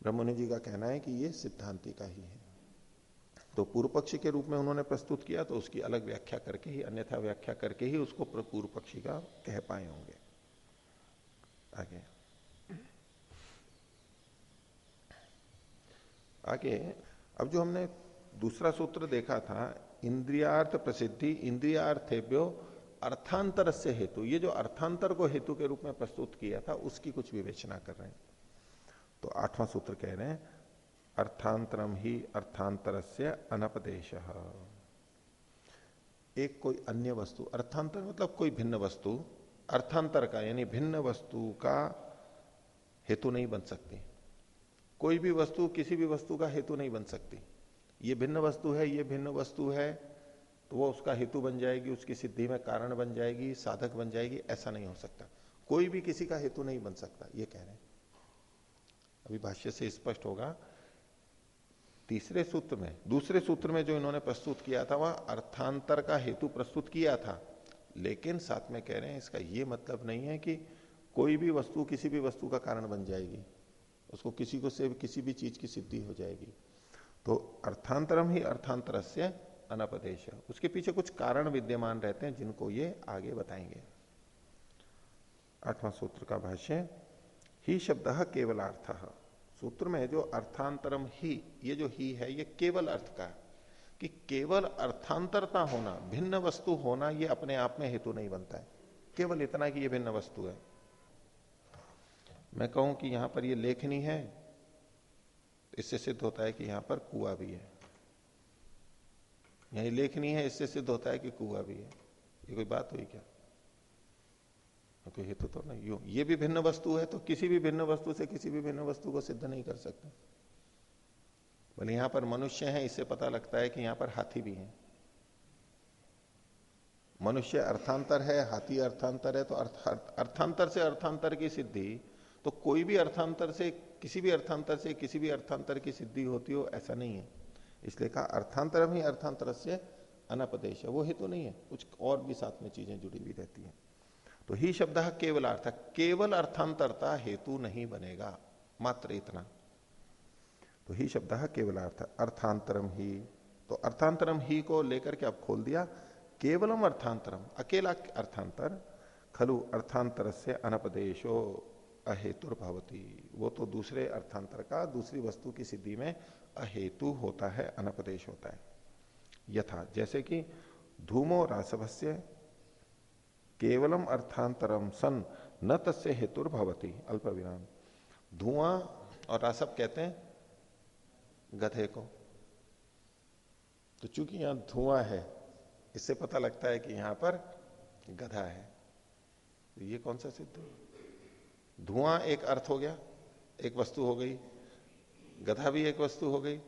ब्रह्मणि जी का कहना है कि ये सिद्धांति का ही है। तो पूर्व पक्षी के रूप में उन्होंने प्रस्तुत किया तो उसकी अलग व्याख्या करके ही, अन्यथा व्याख्या करके ही उसको पूर्व पक्षी का कह पाए होंगे। आगे। आगे, अब जो हमने दूसरा सूत्र देखा था, इंद्रियार्थ प्रसिद्धि, इंद्रियार्थेभ्यो अर्थांतर से हेतु। ये जो अर्थांतर को हेतु के रूप में प्रस्तुत किया था, उसकी कुछ विवेचना कर रहे हैं। तो आठवां सूत्र कह रहे हैं अर्थांतरम ही अर्थांतर से अनपदेश। एक कोई अन्य वस्तु, अर्थांतर मतलब कोई भिन्न वस्तु, अर्थांतर का, यानी भिन्न वस्तु का हेतु नहीं बन सकती। कोई भी वस्तु, किसी भी वस्तु का हेतु नहीं बन सकती। ये भिन्न वस्तु है, ये भिन्न वस्तु है तो वो उसका हेतु बन जाएगी, उसकी सिद्धि में कारण बन जाएगी, साधक बन जाएगी, ऐसा नहीं हो सकता। कोई भी किसी का हेतु नहीं बन सकता, ये कह रहे हैं। अभी भाष्य से स्पष्ट होगा तीसरे सूत्र में, दूसरे सूत्र में जो इन्होंने प्रस्तुत किया था, वह अर्थांतर का हेतु प्रस्तुत किया था। लेकिन साथ में कह रहे हैं, इसका यह मतलब नहीं है कि कोई भी वस्तु किसी भी वस्तु का कारण बन जाएगी। उसको किसी को से, किसी भी चीज़ की सिद्धि हो जाएगी। तो अर्थांतरम ही अर्थांतर से अनपदेश उसके पीछे कुछ कारण विद्यमान रहते हैं, जिनको ये आगे बताएँगे। आठवां सूत्र का भाष्य, ही शब्द केवल अर्थ सूत्र में जो अर्थांतरम ही, ये जो ही है, ये केवल अर्थ का कि केवल अर्थांतरता होना, भिन्न वस्तु होना, ये अपने आप में हेतु नहीं बनता है। केवल इतना कि ये भिन्न वस्तु है। मैं कहूँ कि यहाँ पर ये लेखनी है, इससे सिद्ध होता है कि यहाँ पर कुआ भी है। यही लेखनी है, इससे सिद्ध होता है कि कुआ भी है। ये कोई बात हुई क्या? कोई हेतु तो नहीं। यू ये भी भिन्न वस्तु है तो किसी भी भिन्न वस्तु से किसी भी भिन्न वस्तु को सिद्ध नहीं कर सकते। बोले यहाँ पर मनुष्य है, इससे पता लगता है कि यहाँ पर हाथी भी है। मनुष्य अर्थांतर है, हाथी अर्थांतर है तो अर्थ अर्थांतर से अर्थांतर की सिद्धि तो कोई भी अर्थांतर से, किसी भी अर्थांतर से किसी भी अर्थांतर की सिद्धि होती हो, ऐसा नहीं है। इसलिए कहा अर्थांतर ही अर्थांतर से अनपदेश है, वो हेतु तो नहीं है। कुछ और भी साथ में चीज़ें जुड़ी हुई रहती हैं। तो ही शब्द केवल अर्थ केवल अर्थांतरता हेतु नहीं बनेगा, मात्र इतना। तो ही शब्द केवल अर्थ अर्थांतरम ही। तो अर्थांतरम ही को लेकर के आप खोल दिया, केवलम अर्थांतरम। अकेला अर्थांतर, खलु अर्थांतर से अनपदेशो अहेतुर भवती वो तो दूसरे अर्थांतर का, दूसरी वस्तु की सिद्धि में अहेतु होता है, अनपदेश होता है। यथा, जैसे कि धूमो रासभस्य केवलम अर्थांतरम सन न तस्य हेतुर भवती अल्प विराम धुआँ, और रासभ कहते हैं, गधे को। तो चूँकि यहाँ धुआँ है, इससे पता लगता है कि यहाँ पर गधा है। तो ये कौन सा सिद्ध धुआँ एक अर्थ हो गया, एक वस्तु हो गई, गधा भी एक वस्तु हो गई।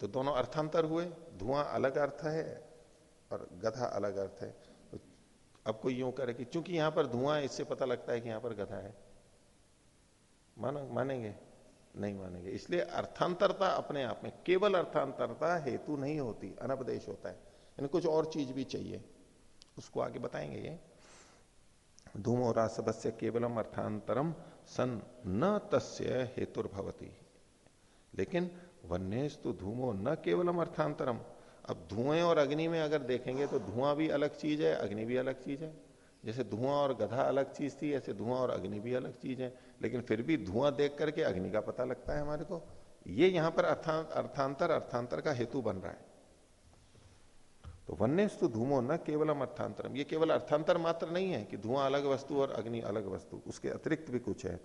तो दोनों अर्थांतर हुए, धुआँ अलग अर्थ है और गधा अलग अर्थ है। अब कोई यूँ करे कि चूँकि यहाँ पर धुआँ है, इससे पता लगता है कि यहाँ पर गधा है। मानो, मानेंगे? नहीं मानेंगे। इसलिए अर्थांतरता अपने आप में, केवल अर्थांतरता हेतु नहीं होती, अनपदेश होता है। यानी कुछ और चीज़ भी चाहिए। उसको आगे बताएँगे ये। धूमो रासभस्य केवलम अर्थांतरम, सन न तस्य हेतुर्भवती। लेकिन वन्यस्तु धूमो न केवलम अर्थांतरम। अब धुएँ और अग्नि में अगर देखेंगे तो धुआँ भी अलग चीज़ है, अग्नि भी अलग चीज़ है। जैसे धुआँ और गधा अलग चीज़ थी, ऐसे धुआँ और अग्नि भी अलग चीज़ है। लेकिन फिर भी धुआँ देख करके अग्नि का पता लगता है हमारे को। ये यहाँ पर अर्थांतर अर्थांतर का हेतु बन रहा है। तो वन्यस्तु धूमो न केवलम अर्थांतरम। ये केवल अर्थांतर मात्र नहीं है कि धुआँ अलग वस्तु और अग्नि अलग वस्तु, उसके अतिरिक्त भी कुछ है।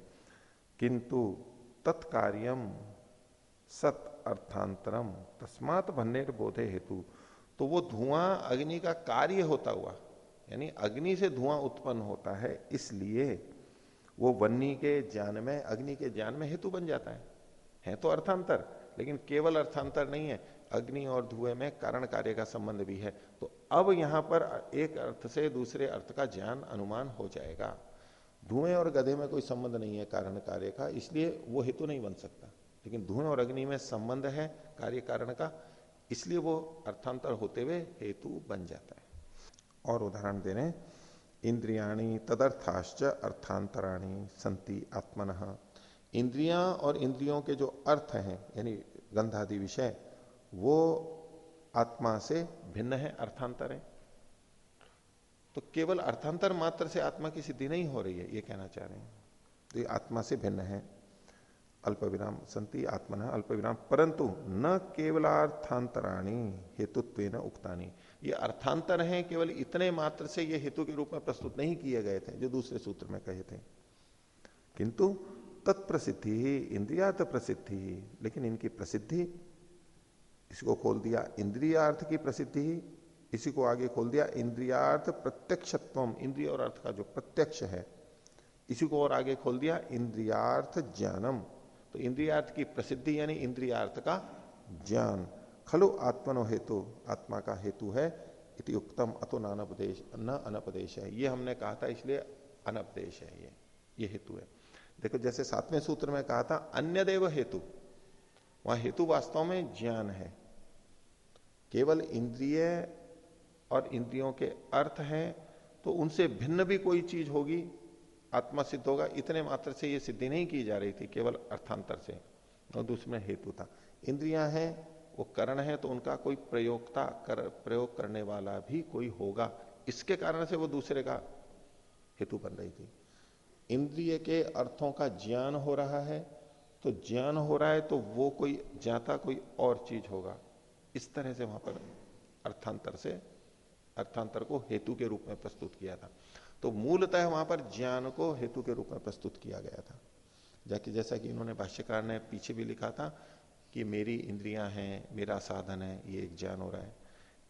किंतु तत्कार्यम सत अर्थांतरम। तस्मात भन्नेर बोधे हेतु। तो वो धुआँ अग्नि का कार्य होता हुआ, यानी अग्नि से धुआँ उत्पन्न होता है, इसलिए वो वन्नी के ज्ञान में, अग्नि के ज्ञान में हेतु बन जाता है। है तो अर्थांतर, लेकिन केवल अर्थांतर नहीं है, अग्नि और धुएँ में कारण कार्य का संबंध भी है। तो अब यहाँ पर एक अर्थ से दूसरे अर्थ का ज्ञान अनुमान हो जाएगा। धुएँ और गधे में कोई संबंध नहीं है कारण कार्य का, इसलिए वो हेतु नहीं बन सकता। लेकिन धुएँ और अग्नि में संबंध है कार्य कारण का, इसलिए वो अर्थांतर होते हुए हेतु बन जाता है। और उदाहरण दे रहे इंद्रियाणी तदर्थाश्च अर्थांतराणी संति आत्मन। इंद्रियाँ और इंद्रियों के जो अर्थ हैं, यानी गंधादि विषय, वो आत्मा से भिन्न है, अर्थांतर है। तो केवल अर्थांतर मात्र से आत्मा की सिद्धि नहीं हो रही है, ये कहना चाह रहे हैं। तो ये आत्मा से भिन्न है। अल्प विराम संति, आत्मन अल्प विराम परंतु न केवलार्थांतराणी हेतुत्व न उक्तानी। ये अर्थांतर हैं, केवल इतने मात्र से ये हेतु के रूप में प्रस्तुत नहीं किए गए थे, जो दूसरे सूत्र में कहे थे। किंतु तत्प्रसिद्धि ही इंद्रियार्थ प्रसिद्धि लेकिन इनकी प्रसिद्धि, इसको खोल दिया इंद्रियार्थ की प्रसिद्धि ही इसी को आगे खोल दिया इंद्रियार्थ प्रत्यक्षत्व इंद्रिय और अर्थ का जो प्रत्यक्ष है, इसी को और आगे खोल दिया इंद्रियार्थ ज्ञानम। तो इंद्रियार्थ की प्रसिद्धि यानी इंद्रियार्थ का ज्ञान। खलु आत्मनो हेतु, आत्मा का हेतु है, इति उत्तम अतो नानपदेश, न अनपदेश है। ये हमने कहा था, इसलिए अनपदेश है ये ये हेतु है। देखो, जैसे सातवें सूत्र में कहा था अन्य देव हेतु। वहाँ हेतु वास्तव में ज्ञान है। केवल इंद्रिय और इंद्रियों के अर्थ हैं तो उनसे भिन्न भी कोई चीज़ होगी आत्मा सिद्ध होगा। इतने मात्र से ये सिद्धि नहीं की जा रही थी, केवल अर्थांतर से। और दूसरे हेतु था। इंद्रियाँ हैं, वो करण है तो उनका कोई प्रयोगता कर, प्रयोग करने वाला भी कोई होगा। इसके कारण से वो दूसरे का हेतु बन रही थी। इंद्रिय के अर्थों का ज्ञान हो रहा है तो ज्ञान हो रहा है तो वो कोई, ज्ञाता कोई और चीज़ होगा। इस तरह से वहाँ पर अर्थांतर से, अर्थांतर को हेतु के रूप में प्रस्तुत किया था। तो मूलतः वहाँ पर ज्ञान को हेतु के रूप में प्रस्तुत किया गया था। जाकि जैसा कि इन्होंने भाष्यकार ने पीछे भी लिखा था कि मेरी इंद्रियाँ हैं, मेरा साधन है, ये एक ज्ञान हो रहा है।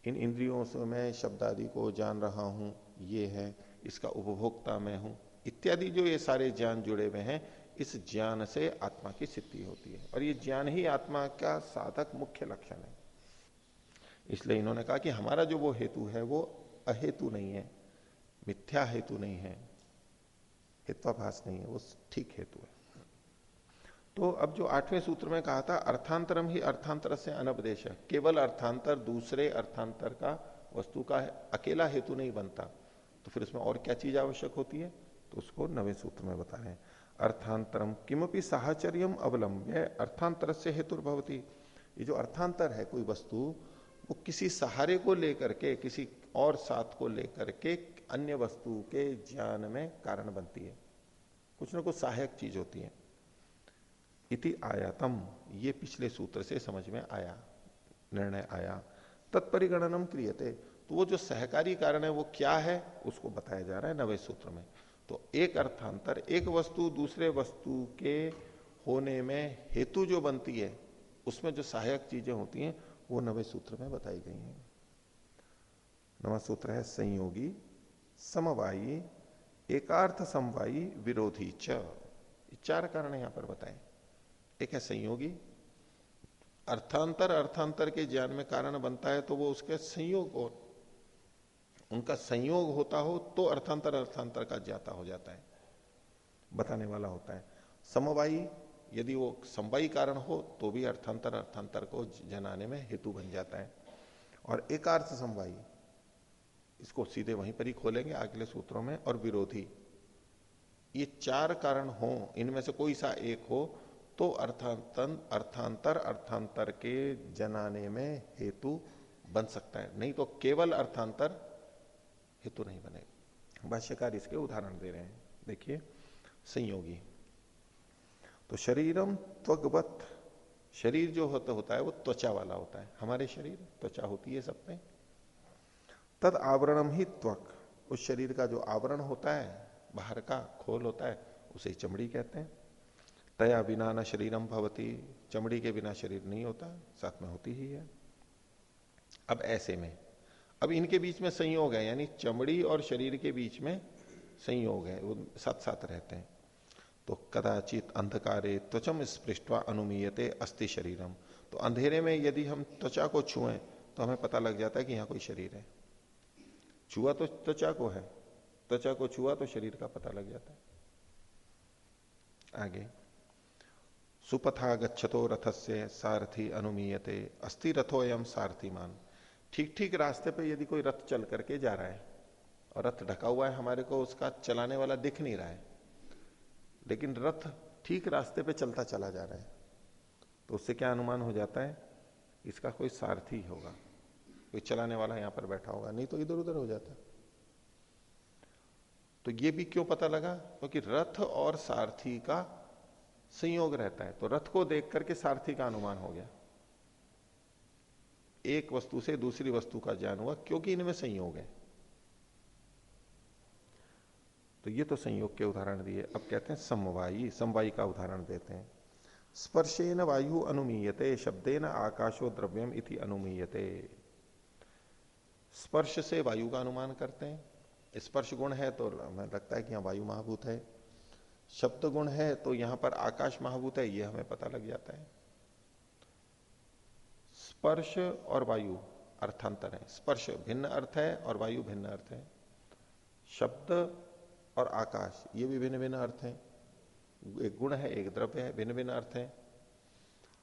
इन इंद्रियों से मैं शब्द आदि को जान रहा हूँ, ये है, इसका उपभोक्ता मैं हूँ। इत्यादि जो ये सारे ज्ञान जुड़े हुए हैं, इस ज्ञान से आत्मा की सिद्धि होती है। और ये ज्ञान ही आत्मा का साधक मुख्य लक्षण है। इसलिए इन्होंने कहा कि हमारा जो वो हेतु है, वो अहेतु नहीं है। मिथ्या हेतु नहीं है हित्वाभास नहीं है, वो ठीक हेतु है। तो अब जो आठवें सूत्र में कहा था, अर्थांतरम ही अर्थांतर से अनपदेश है। केवल अर्थांतर दूसरे अर्थांतर का वस्तु का अकेला हेतु नहीं बनता। तो फिर उसमें और क्या चीज़ आवश्यक होती है? तो उसको नवे सूत्र में बता रहे हैं। अर्थांतरम किमपि साहचर्यम अवलंब्य, अर्थांतर से हेतु भवती। ये जो अर्थांतर है कोई वस्तु, वो किसी सहारे को लेकर के, किसी और साथ को लेकर के अन्य वस्तु के ज्ञान में कारण बनती है। कुछ ना कुछ सहायक चीज़ होती है। इति आयातम, ये पिछले सूत्र से समझ में आया, निर्णय आया। तत्परिगणनम क्रियते तो वो जो सहकारी कारण है, वो क्या है, उसको बताया जा रहा है नवे सूत्र में। तो एक अर्थांतर, एक वस्तु दूसरे वस्तु के होने में हेतु जो बनती है, उसमें जो सहायक चीज़ें होती हैं, वो नवे सूत्र में बताई गई हैं। नवा सूत्र है संयोगी समवायी, एकार्थ समवायी विरोधी च। चार कारण यहाँ पर बताए। एक है संयोगी। अर्थांतर अर्थांतर के ज्ञान में कारण बनता है तो वो उसके संयोग और उनका संयोग होता हो तो अर्थांतर अर्थांतर का ज्ञाता हो जाता है। बताने वाला होता है। समवायी, यदि वो समवायी कारण हो तो भी अर्थांतर अर्थांतर को जनाने में हेतु बन जाता है। और एकार्थ समवायी इसको सीधे वहीं पर ही खोलेंगे, अगले सूत्रों में, और विरोधी। ये चार कारण हो, इनमें से कोई सा एक हो तो अर्थांतर अर्थांतर अर्थांतर के जनाने में हेतु बन सकता है। नहीं तो केवल अर्थांतर हेतु नहीं बनेगा भाष्यकार इसके उदाहरण दे रहे हैं। देखिए, संयोगी। तो शरीरम त्वगवत। शरीर जो होता होता है, वो त्वचा वाला होता है। हमारे शरीर, त्वचा होती है सब पे तद आवरणम ही त्वक। उस शरीर का जो आवरण होता है, बाहर का खोल होता है, उसे चमड़ी कहते हैं। तया बिना न शरीरम भवती, चमड़ी के बिना शरीर नहीं होता, साथ में होती ही है। अब ऐसे में, अब इनके बीच में संयोग है, यानी चमड़ी और शरीर के बीच में संयोग है, वो साथ साथ रहते हैं। तो कदाचित अंधकारे त्वचम स्पृष्टवा अनुमीयते अस्थि शरीरम। तो अंधेरे में यदि हम त्वचा को छुए तो हमें पता लग जाता है कि यहाँ कोई शरीर है। छुआ तो त्वचा को है, त्वचा को छुआ तो शरीर का पता लग जाता है। आगे सुपथा गच्छतो रथस्य सारथी अनुमीयते अस्थि रथो एवं सारथीमान। ठीक ठीक रास्ते पे यदि कोई रथ चल करके जा रहा है, और रथ ढका हुआ है हमारे को, उसका चलाने वाला दिख नहीं रहा है, लेकिन रथ ठीक रास्ते पे चलता चला जा रहा है तो उससे क्या अनुमान हो जाता है? इसका कोई सारथी होगा। कोई चलाने वाला यहाँ पर बैठा होगा, नहीं तो इधर उधर हो जाता। तो ये भी क्यों पता लगा? क्योंकि तो रथ और सारथी का संयोग रहता है। तो रथ को देख करके सारथी का अनुमान हो गया। एक वस्तु से दूसरी वस्तु का ज्ञान हुआ, क्योंकि इनमें संयोग है। तो ये तो संयोग के उदाहरण दिए। अब कहते हैं समवायी समवायी का उदाहरण देते हैं। स्पर्शेन वायु अनुमीयते, शब्देन आकाशो द्रव्यम इति अनुमीयते। स्पर्श से वायु का अनुमान करते हैं। स्पर्श गुण है तो हमें लगता है कि यहाँ वायु महाभूत है। शब्द गुण है तो यहाँ पर आकाश महाभूत है यह हमें पता लग जाता है। स्पर्श और वायु अर्थांतर है। स्पर्श भिन्न अर्थ है और वायु भिन्न अर्थ है। शब्द और आकाश, ये भी भिन्न भिन्न अर्थ है। एक गुण है, एक द्रव्य है, भिन्न भिन्न अर्थ है।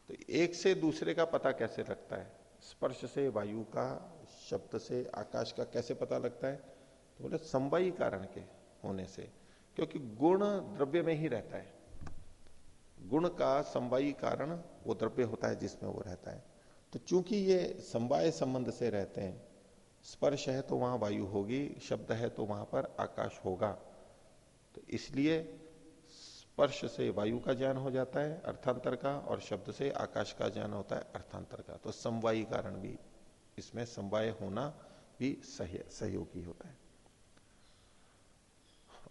तो एक से दूसरे का पता कैसे लगता है? स्पर्श से वायु का शब्द से आकाश का कैसे पता लगता है? तो बोले, संवाई कारण के होने से, क्योंकि गुण द्रव्य में ही रहता है। गुण का संवाई कारण वो द्रव्य होता है जिसमें वो रहता है। तो चूँकि ये संवाय संबंध से रहते हैं, स्पर्श है तो वहाँ वायु होगी, शब्द है तो वहाँ पर आकाश होगा। तो इसलिए स्पर्श से वायु का ज्ञान हो जाता है, अर्थांतर का, और शब्द से आकाश का ज्ञान होता है, अर्थांतर का। तो समवायी कारण भी इसमें समवाय होना भी सहयोगी होता है।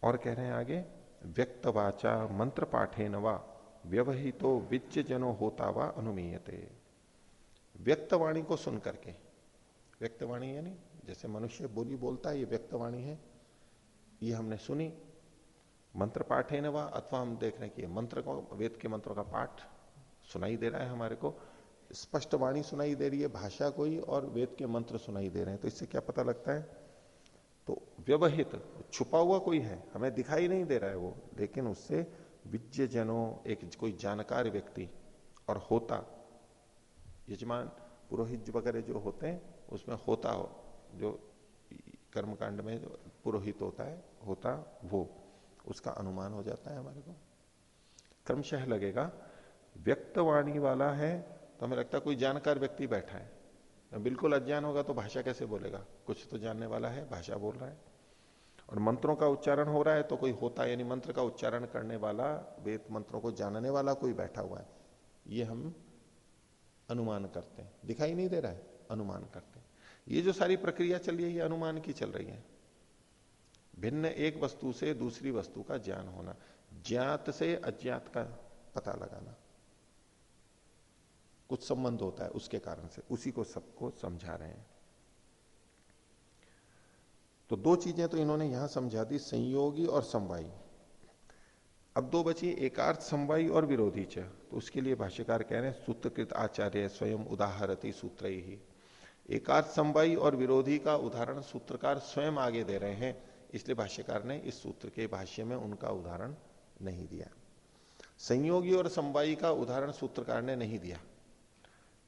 और कह रहे हैं आगे, व्यक्तवाचा मंत्र पाठे नवा व्यवहितो विच्य जनो होता वा अनुमीयते। व्यक्तवाणी को सुन करके, व्यक्तवाणी यानी जैसे मनुष्य बोली बोलता है, ये व्यक्तवाणी है, ये हमने सुनी। मंत्र पाठ है नवा अथवा हम देख रहे हैं कि मंत्र को, वेद के मंत्रों का पाठ सुनाई दे रहा है हमारे को स्पष्ट वाणी सुनाई दे रही है, भाषा कोई और वेद के मंत्र सुनाई दे रहे हैं। तो इससे क्या पता लगता है? तो व्यवहित, छुपा हुआ कोई है, हमें दिखाई नहीं दे रहा है वो, लेकिन उससे विज्ञ जनों एक कोई जानकार व्यक्ति और होता, यजमान, पुरोहित वगैरह जो होते हैं, उसमें होता हो, जो कर्मकांड में जो पुरोहित होता है, होता वो, उसका अनुमान हो जाता है हमारे को। क्रमशः लगेगा, व्यक्तवाणी वाला है तो हमें लगता है कोई जानकार व्यक्ति बैठा है। तो बिल्कुल अज्ञान होगा तो भाषा कैसे बोलेगा? कुछ तो जानने वाला है, भाषा बोल रहा है। और मंत्रों का उच्चारण हो रहा है तो कोई होता है, यानी मंत्र का उच्चारण करने वाला, वेद मंत्रों को जानने वाला कोई बैठा हुआ है। ये हम अनुमान करते हैं। दिखाई नहीं दे रहा है, अनुमान करते हैं। ये जो सारी प्रक्रिया चल रही है, ये अनुमान की चल रही है। भिन्न एक वस्तु से दूसरी वस्तु का ज्ञान होना, ज्ञात से अज्ञात का पता लगाना। कुछ संबंध होता है उसके कारण से। उसी को सबको समझा रहे हैं। तो दो चीज़ें तो इन्होंने यहाँ समझा दी, संयोगी और समवायी। अब दो बची एकार्थ समवायी और विरोधी च। तो उसके लिए भाष्यकार कह रहे हैं, सूत्रकृत आचार्य स्वयं उदाहरती सूत्र। ही एकार्थ समवायी और विरोधी का उदाहरण सूत्रकार स्वयं आगे दे रहे हैं, इसलिए भाष्यकार ने इस सूत्र के भाष्य में उनका उदाहरण नहीं दिया। संयोगी और समवायी का उदाहरण सूत्रकार ने नहीं दिया।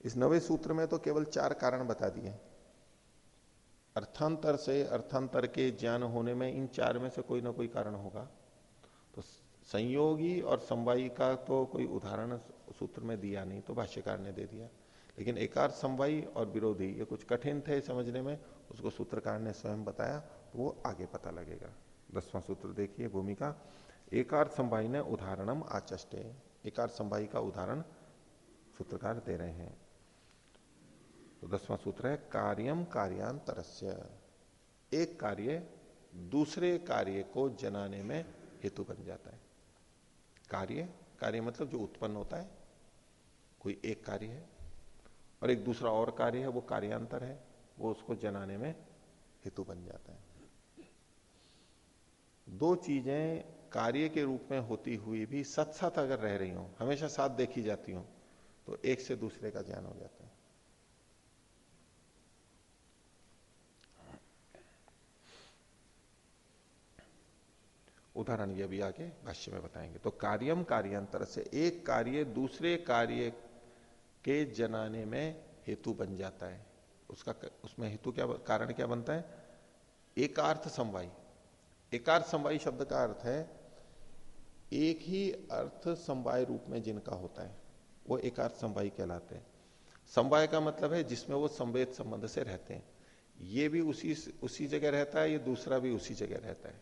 इस नवे सूत्र में तो केवल चार कारण बता दिए अर्थांतर से अर्थांतर के ज्ञान होने में इन चार में से कोई ना कोई कारण होगा। तो संयोगी और समवायी का तो कोई उदाहरण सूत्र में दिया नहीं तो भाष्यकार ने दे दिया। लेकिन एकार्थ समवायी और विरोधी, ये कुछ कठिन थे समझने में, उसको सूत्रकार ने स्वयं बताया तो वो आगे पता लगेगा। दसवां सूत्र देखिए, भूमिका। एकार्थ समवायी ने उदाहरणम आचष्टे। एकार्थ समवायी का उदाहरण सूत्रकार दे रहे हैं। तो दसवां सूत्र है कार्यम कार्यांतरस्य। एक कार्य दूसरे कार्य को जनाने में हेतु बन जाता है। कार्य कार्य मतलब जो उत्पन्न होता है, कोई एक कार्य है, और एक दूसरा और कार्य है, वो कार्यांतर है, वो उसको जनाने में हेतु बन जाता है। दो चीज़ें कार्य के रूप में होती हुई भी सत साथ अगर रह रही हो, हमेशा साथ देखी जाती हो तो एक से दूसरे का ज्ञान हो जाता है। उदाहरण ये भी आगे भाष्य में बताएँगे। तो कार्यम कार्यांतर से एक कार्य दूसरे कार्य के जनाने में हेतु बन जाता है। उसका उसमें हेतु क्या कारण क्या बनता है? एकार्थ समवाई एकार्थ समवाई शब्द का अर्थ है, एक ही अर्थ समवाय रूप में जिनका होता है, वो एकार्थ समवाय कहलाते हैं। समवाय का मतलब है जिसमें वो संवेद संबंध से रहते हैं। ये भी उसी उसी जगह रहता है, ये दूसरा भी उसी जगह रहता है।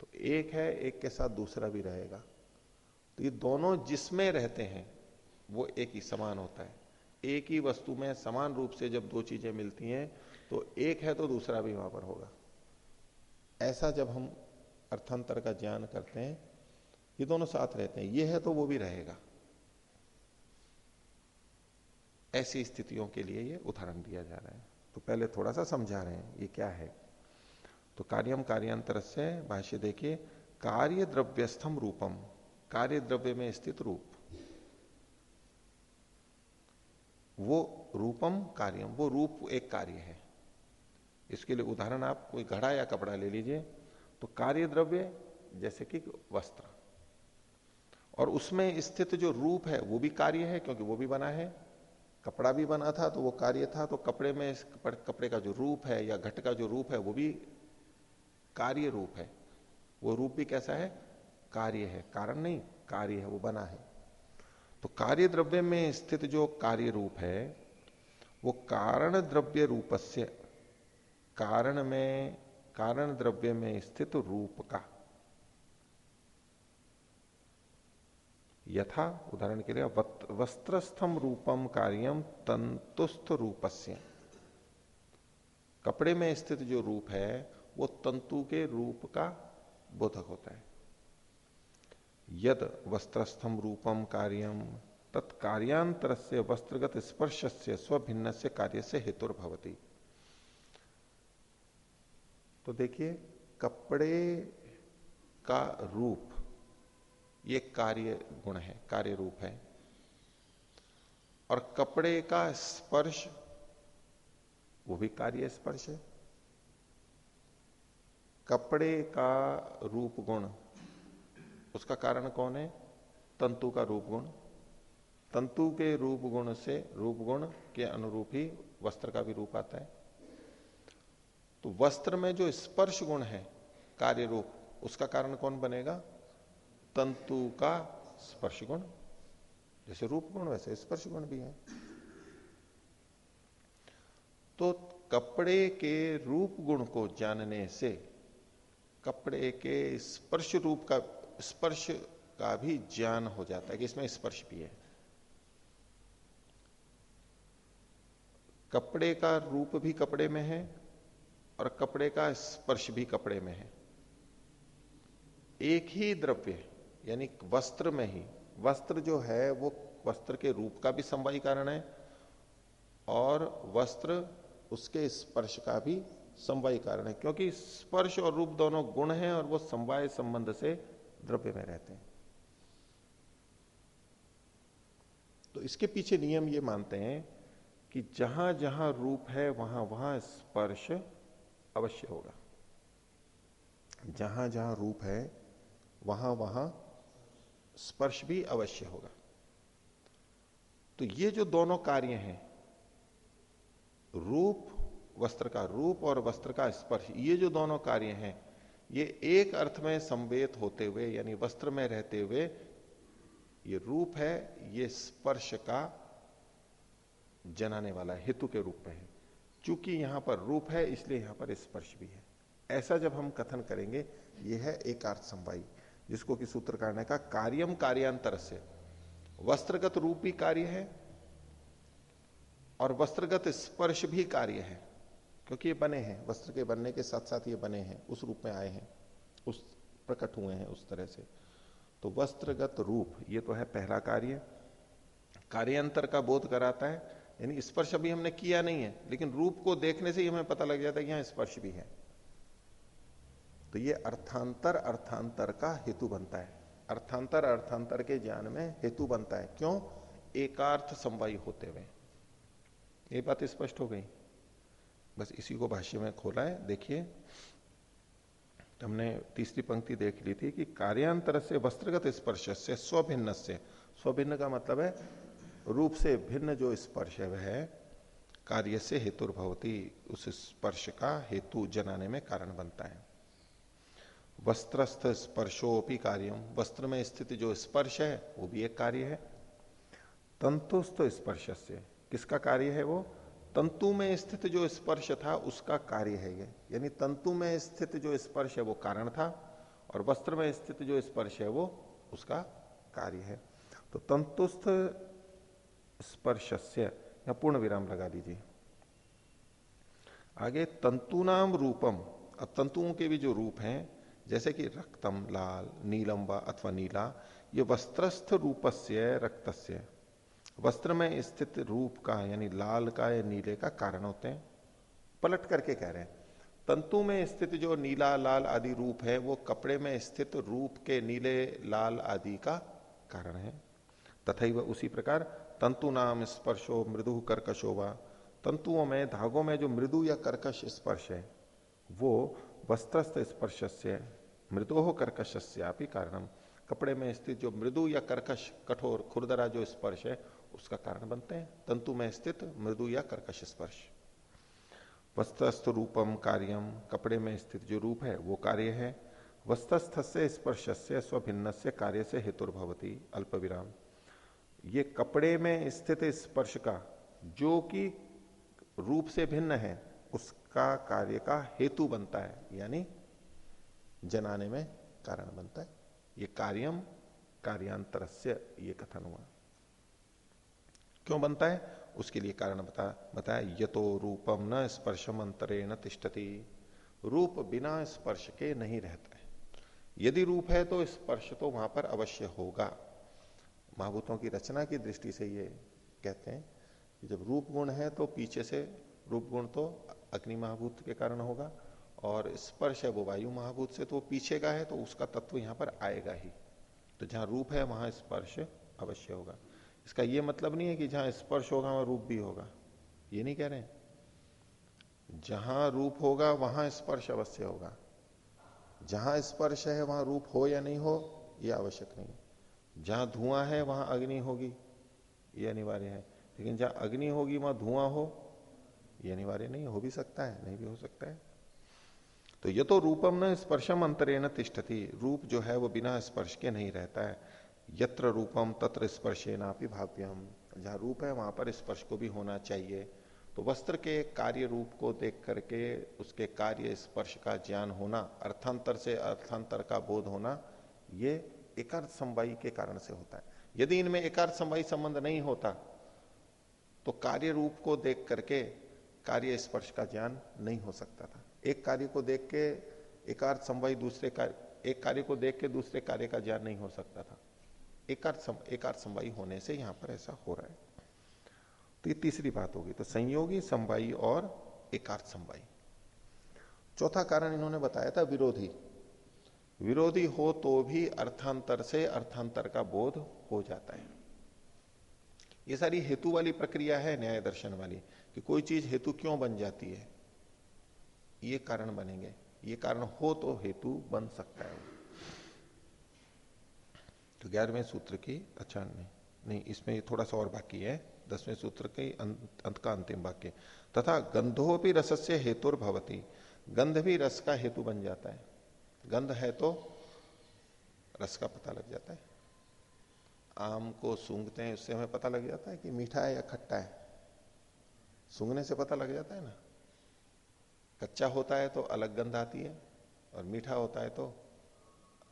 तो एक है, एक के साथ दूसरा भी रहेगा। तो ये दोनों जिसमें रहते हैं, वो एक ही समान होता है। एक ही वस्तु में समान रूप से जब दो चीज़ें मिलती हैं तो एक है तो दूसरा भी वहाँ पर होगा। ऐसा जब हम अर्थांतर का ज्ञान करते हैं, ये दोनों साथ रहते हैं। ये है तो वो भी रहेगा। ऐसी स्थितियों के लिए ये उदाहरण दिया जा रहा है। तो पहले थोड़ा सा समझा रहे हैं, ये क्या है? तो कार्यम कार्यांतर से भाष्य देखिए कार्य द्रव्यस्थम रूपम कार्य द्रव्य में स्थित रूप। वो रूपम कार्यम, वो रूप एक कार्य है। इसके लिए उदाहरण आप कोई घड़ा या कपड़ा ले लीजिए तो कार्य द्रव्य जैसे कि वस्त्र। और उसमें स्थित जो रूप है, वो भी कार्य है, क्योंकि वो भी बना है। कपड़ा भी बना था तो वो कार्य था तो कपड़े में कपड़े का जो रूप है या घट का जो रूप है, वो भी कार्य रूप है। वो रूप भी कैसा है? कार्य है। कारण नहीं, कार्य है, वो बना है। तो कार्य द्रव्य में स्थित जो कार्य रूप है, वो कारण द्रव्य रूपस्य, कारण में, कारण द्रव्य में स्थित रूप का। यथा, उदाहरण के लिए वस्त्रस्थम रूपम कार्यम तंतुस्थ रूपस्य। कपड़े में स्थित जो रूप है वो तंतु के रूप का बोधक होता है। यद वस्त्रस्थम रूपम कार्यम तत्कार्यांतर से वस्त्रगत स्पर्श से स्वभिन्न से कार्य से हेतुर्भवती तो देखिए, कपड़े का रूप, ये कार्य गुण है, कार्य रूप है। और कपड़े का स्पर्श, वो भी कार्य स्पर्श है। कपड़े का रूप गुण। उसका कारण कौन है? तंतु का रूप गुण। तंतु के रूप गुण से रूप गुण के अनुरूप ही वस्त्र का भी रूप आता है। तो वस्त्र में जो स्पर्श गुण है, कार्य रूप, उसका कारण कौन बनेगा? तंतु का स्पर्श गुण। जैसे रूप गुण, वैसे स्पर्श गुण भी है। तो कपड़े के रूप गुण को जानने से कपड़े के स्पर्श रूप का, स्पर्श का भी ज्ञान हो जाता है कि इसमें स्पर्श भी है। कपड़े का रूप भी कपड़े में है और कपड़े का स्पर्श भी कपड़े में है। एक ही द्रव्य, यानी वस्त्र में ही, वस्त्र जो है वो वस्त्र के रूप का भी संवाही कारण है और वस्त्र उसके स्पर्श का भी समवाय कारण है, क्योंकि स्पर्श और रूप दोनों गुण हैं और वो समवाय संबंध से द्रव्य में रहते हैं। तो इसके पीछे नियम ये मानते हैं कि जहाँ जहाँ रूप है, वहाँ वहाँ स्पर्श अवश्य होगा। जहाँ जहाँ रूप है, वहाँ वहाँ स्पर्श भी अवश्य होगा। तो ये जो दोनों कार्य हैं, रूप वस्त्र का रूप और वस्त्र का स्पर्श, ये जो दोनों कार्य हैं, ये एक अर्थ में संवेद होते हुए, यानी वस्त्र में रहते हुए, ये रूप है, ये स्पर्श का जनाने वाला हेतु के रूप में है। चूँकि यहाँ पर रूप है, इसलिए यहाँ पर स्पर्श भी है। ऐसा जब हम कथन करेंगे, यह है एक अर्थ संवाई जिसको कि सूत्रकार ने कहा कार्यम कार्यांतर से। वस्त्रगत रूप भी कार्य है और वस्त्रगत स्पर्श भी कार्य है। क्योंकि ये बने हैं, वस्त्र के बनने के साथ साथ ये बने हैं, उस रूप में आए हैं, उस प्रकट हुए हैं उस तरह से। तो वस्त्रगत रूप, ये तो है पहला कार्य। कार्यांतर का बोध कराता है, यानी स्पर्श अभी हमने किया नहीं है, लेकिन रूप को देखने से ही हमें पता लग जाता है कि यहाँ स्पर्श भी है। तो ये अर्थांतर अर्थांतर का हेतु बनता है। अर्थांतर अर्थांतर के ज्ञान में हेतु बनता है। क्यों? एकार्थ संवाई होते हुए। ये बात स्पष्ट हो गई। बस इसी को भाष्य में खोला है। देखिए, हमने तीसरी पंक्ति देख ली थी कि कार्यांतर से वस्त्रगत स्पर्श से स्वभिन्न से स्वभिन्न का मतलब है, रूप से भिन्न जो स्पर्श है कार्य से हेतु उस स्पर्श का हेतु जनाने में कारण बनता है। वस्त्रस्थ स्पर्शोपि कार्यम वस्त्र में स्थित जो स्पर्श है, वो भी एक कार्य है। तंतुस्थ स्पर्श से किसका कार्य है वो? तंतु में स्थित जो स्पर्श था, उसका कार्य है ये। यानी तंतु में स्थित जो स्पर्श है, वो कारण था, और वस्त्र में स्थित जो स्पर्श है, वो उसका कार्य है। तो तंतुस्थ स्पर्श या पूर्ण विराम लगा दीजिए। आगे, तंतुनाम रूपम। अब तंतुओं के भी जो रूप हैं, जैसे कि रक्तम लाल, नीलम व अथवा नीला, ये वस्त्रस्थ रूपस्य, रक्तस्य। वस्त्र में स्थित रूप का, यानी लाल का या नीले का कारण होते हैं। पलट करके कह रहे हैं, तंतु में स्थित जो नीला, लाल आदि रूप है, वो कपड़े में स्थित रूप के नीले, लाल आदि का कारण है। तथा वह उसी प्रकार तंतु नाम स्पर्शो मृदु कर्कशो व। तंतुओं में, धागों में जो मृदु या कर्कश स्पर्श है, वो वस्त्रस्थ स्पर्श से मृदोह कर्कश से कारणम कपड़े में स्थित जो मृदु या कर्कश, कठोर, खुरदरा जो स्पर्श है उसका कारण बनते हैं। तंतु में स्थित मृदु या कर्कश स्पर्श। वस्तस्थ रूपम कार्यम, कपड़े में स्थित जो रूप है, वो कार्य है। वस्तस्थ से स्पर्श से स्वभिन्न से कार्य से हेतुर्भवती अल्प विराम ये कपड़े में स्थित स्पर्श का, जो कि रूप से भिन्न है, उसका कार्य का हेतु बनता है। यानी जनाने में कारण बनता है। ये कार्यम कार्यांतर से ये कथन हुआ। क्यों बनता है? उसके लिए कारण बता, बताया, यतो रूपम न स्पर्शम अंतरे न तिष्ठती। रूप बिना स्पर्श के नहीं रहता है। यदि रूप है तो स्पर्श तो वहाँ पर अवश्य होगा। महाभूतों की रचना की दृष्टि से ये कहते हैं कि जब रूप गुण है तो पीछे से रूप गुण तो अग्नि महाभूत के कारण होगा और स्पर्श है वो वायु महाभूत से तो वो पीछे का है तो उसका तत्व यहाँ पर आएगा ही। तो जहाँ रूप है वहाँ स्पर्श अवश्य होगा। इसका ये मतलब नहीं है कि जहाँ स्पर्श होगा, वहाँ रूप भी होगा। ये नहीं कह रहे जहाँ रूप होगा, वहाँ स्पर्श अवश्य होगा। जहाँ स्पर्श है, वहाँ रूप हो या नहीं हो यह आवश्यक नहीं जहाँ धुआँ है, वहाँ अग्नि होगी, ये अनिवार्य है। लेकिन जहाँ अग्नि होगी, वहाँ धुआँ हो यह अनिवार्य नहीं हो। भी सकता है, नहीं भी हो सकता है। तो ये तो रूपम न स्पर्शम अंतरे न तिष्ठती। रूप जो है, वो बिना स्पर्श के नहीं रहता है। यत्र रूपम तत्र स्पर्शे नापि भाव्यम। जहाँ रूप है, वहाँ पर स्पर्श को भी होना चाहिए। तो वस्त्र के कार्य रूप को देख करके उसके कार्य स्पर्श का ज्ञान होना, अर्थांतर से अर्थांतर का बोध होना, ये एकार्थ संवाई के कारण से होता है। यदि इनमें एकार्थ संवाई संबंध नहीं होता तो कार्य रूप को देख करके कार्य स्पर्श का ज्ञान नहीं हो सकता था। एक कार्य को देख के एकार्थ संवाई दूसरे कार्य, एक कार्य को देख के दूसरे कार्य का ज्ञान नहीं हो सकता था। एकार्थ सम, एकार्थ संवाई होने से यहाँ पर ऐसा हो रहा है। तो ये तीसरी बात होगी तो संयोगी संवाई और एकार्थ संवाई चौथा कारण इन्होंने बताया था विरोधी। विरोधी हो तो भी अर्थांतर से अर्थांतर का बोध हो जाता है। ये सारी हेतु वाली प्रक्रिया है न्याय दर्शन वाली कि कोई चीज़ हेतु क्यों बन जाती है? ये कारण बनेंगे। ये कारण हो तो हेतु बन सकता है। तो ग्यारहवें सूत्र की अच्छा नहीं नहीं, इसमें थोड़ा सा और बाकी है। दसवें सूत्र के अंत का अंतिम वाक्य। तथा गंधो भी रस से हेतु भवती। गंध भी रस का हेतु बन जाता है। गंध है तो रस का पता लग जाता है। आम को सूंघते हैं, उससे हमें पता लग जाता है कि मीठा है या खट्टा है। सूंघने से पता लग जाता है ना। कच्चा होता है तो अलग गंध आती है और मीठा होता है तो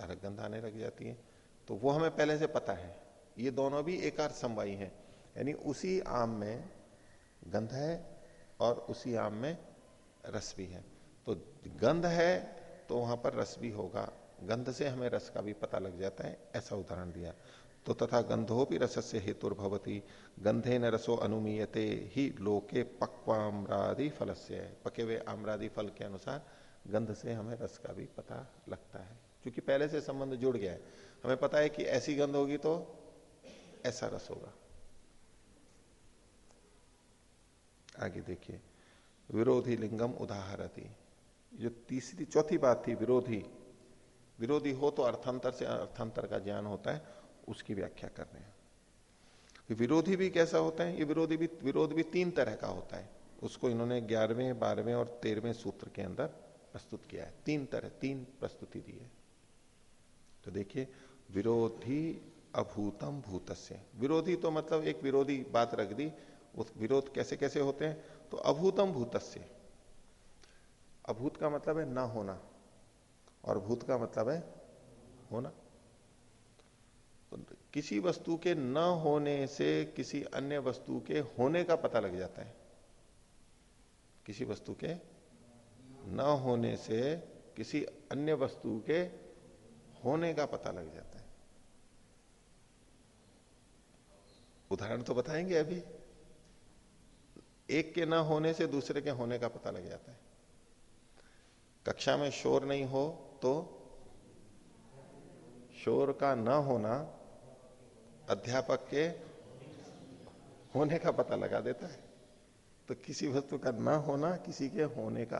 अलग गंध आने लग जाती है। तो वो हमें पहले से पता है। ये दोनों भी एक अर्थ संवाई है। यानी उसी आम में गंध है और उसी आम में रस भी है। तो गंध है तो वहाँ पर रस भी होगा। गंध से हमें रस का भी पता लग जाता है, ऐसा उदाहरण दिया। तो तथा गंधो भी रस से हेतुर्भवती गंधे न रसो अनुमीयते ही लोके फल से पके हुए आम्रादि फल के अनुसार गंध से हमें रस का भी पता लगता है क्योंकि पहले से संबंध जुड़ गया है। हमें पता है कि ऐसी गंध होगी तो ऐसा रस होगा। आगे देखिए, विरोधी लिंगम उदाहरती। जो तीसरी, चौथी बात थी, विरोधी। विरोधी हो तो अर्थांतर से अर्थांतर का ज्ञान होता है, उसकी व्याख्या कर रहे हैं। विरोधी भी कैसा होता है? ये विरोधी भी, विरोध भी तीन तरह का होता है। उसको इन्होंने ग्यारहवें, बारहवें और तेरहवें सूत्र के अंदर प्रस्तुत किया है। तीन तरह, तीन प्रस्तुति दी है। तो देखिए, विरोधी अभूतम भूतस्य। विरोधी तो मतलब एक विरोधी बात रख दी, उस विरोध कैसे कैसे होते हैं? तो अभूतम भूतस्य। अभूत का मतलब है ना होना, और भूत का मतलब है होना। तो किसी वस्तु के न होने से किसी अन्य वस्तु के होने का पता लग जाता है। किसी वस्तु के न होने से किसी अन्य वस्तु के होने का पता लग जाता है। उदाहरण तो बताएँगे अभी। एक के ना होने से दूसरे के होने का पता लग जाता है। कक्षा में शोर नहीं हो तो शोर का ना होना अध्यापक के होने का पता लगा देता है। तो किसी वस्तु का ना होना किसी के होने का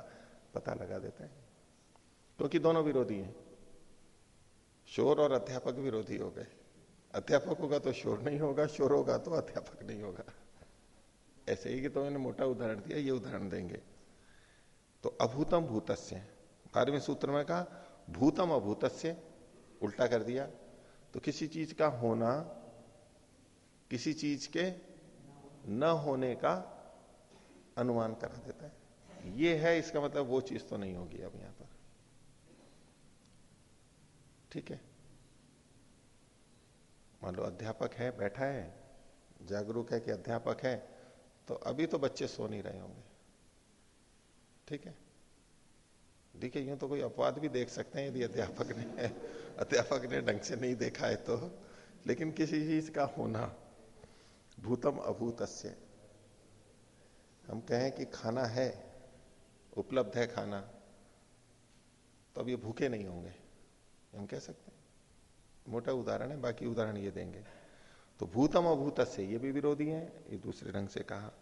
पता लगा देता है। क्योंकि तो दोनों विरोधी हैं। शोर और अध्यापक विरोधी हो गए। अध्यापक होगा तो शोर नहीं होगा, शोर होगा तो अध्यापक नहीं होगा। ऐसे ही कि तो मैंने मोटा उदाहरण दिया, ये उदाहरण देंगे। तो अभूतम भूतस्य, बारहवें सूत्र में कहा, भूतम अभूतस्य, उल्टा कर दिया। तो किसी चीज़ का होना, किसी चीज़ के न होने का अनुमान करा देता है। ये है, इसका मतलब वो चीज़ तो नहीं होगी अब यहाँ पर। ठीक है। मान लो अध्यापक है, बैठा है, जागरूक है कि अध्यापक है तो अभी तो बच्चे सो नहीं रहे होंगे। ठीक है। देखिए, यूँ तो कोई अपवाद भी देख सकते हैं यदि अध्यापक ने अध्यापक ने ढंग से नहीं देखा है तो लेकिन किसी चीज़ का होना, भूतम अभूत हम कहें कि खाना है, उपलब्ध है खाना तो अब ये भूखे नहीं होंगे। हम कह सकते हैं। मोटा उदाहरण है, बाकी उदाहरण ये देंगे। तो भूतम अभूत से ये भी विरोधी है, ये दूसरे ढंग से कहा।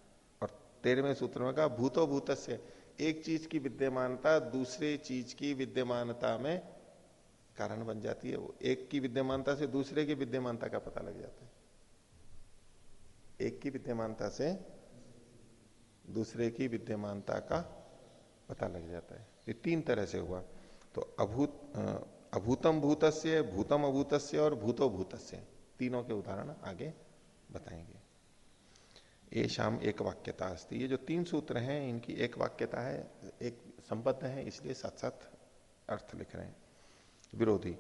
और तेरहवें सूत्र में कहा भूतो भूत से एक चीज़ की विद्यमानता दूसरे चीज़ की विद्यमानता में कारण बन जाती है। वो एक की विद्यमानता से दूसरे की विद्यमानता का पता लग जाता है। एक की विद्यमानता से दूसरे की विद्यमानता का पता लग जाता है। ये तीन तरह से हुआ। तो अभूत अभूतम भूत भूतम अभूत और भूतो भूत तीनों के उदाहरण आगे बताएँगे। ये शाम एक वाक्यता अस्ती। ये जो तीन सूत्र हैं, इनकी एक वाक्यता है, एक संबद्ध है, इसलिए साथ साथ अर्थ लिख रहे हैं। विरोधी।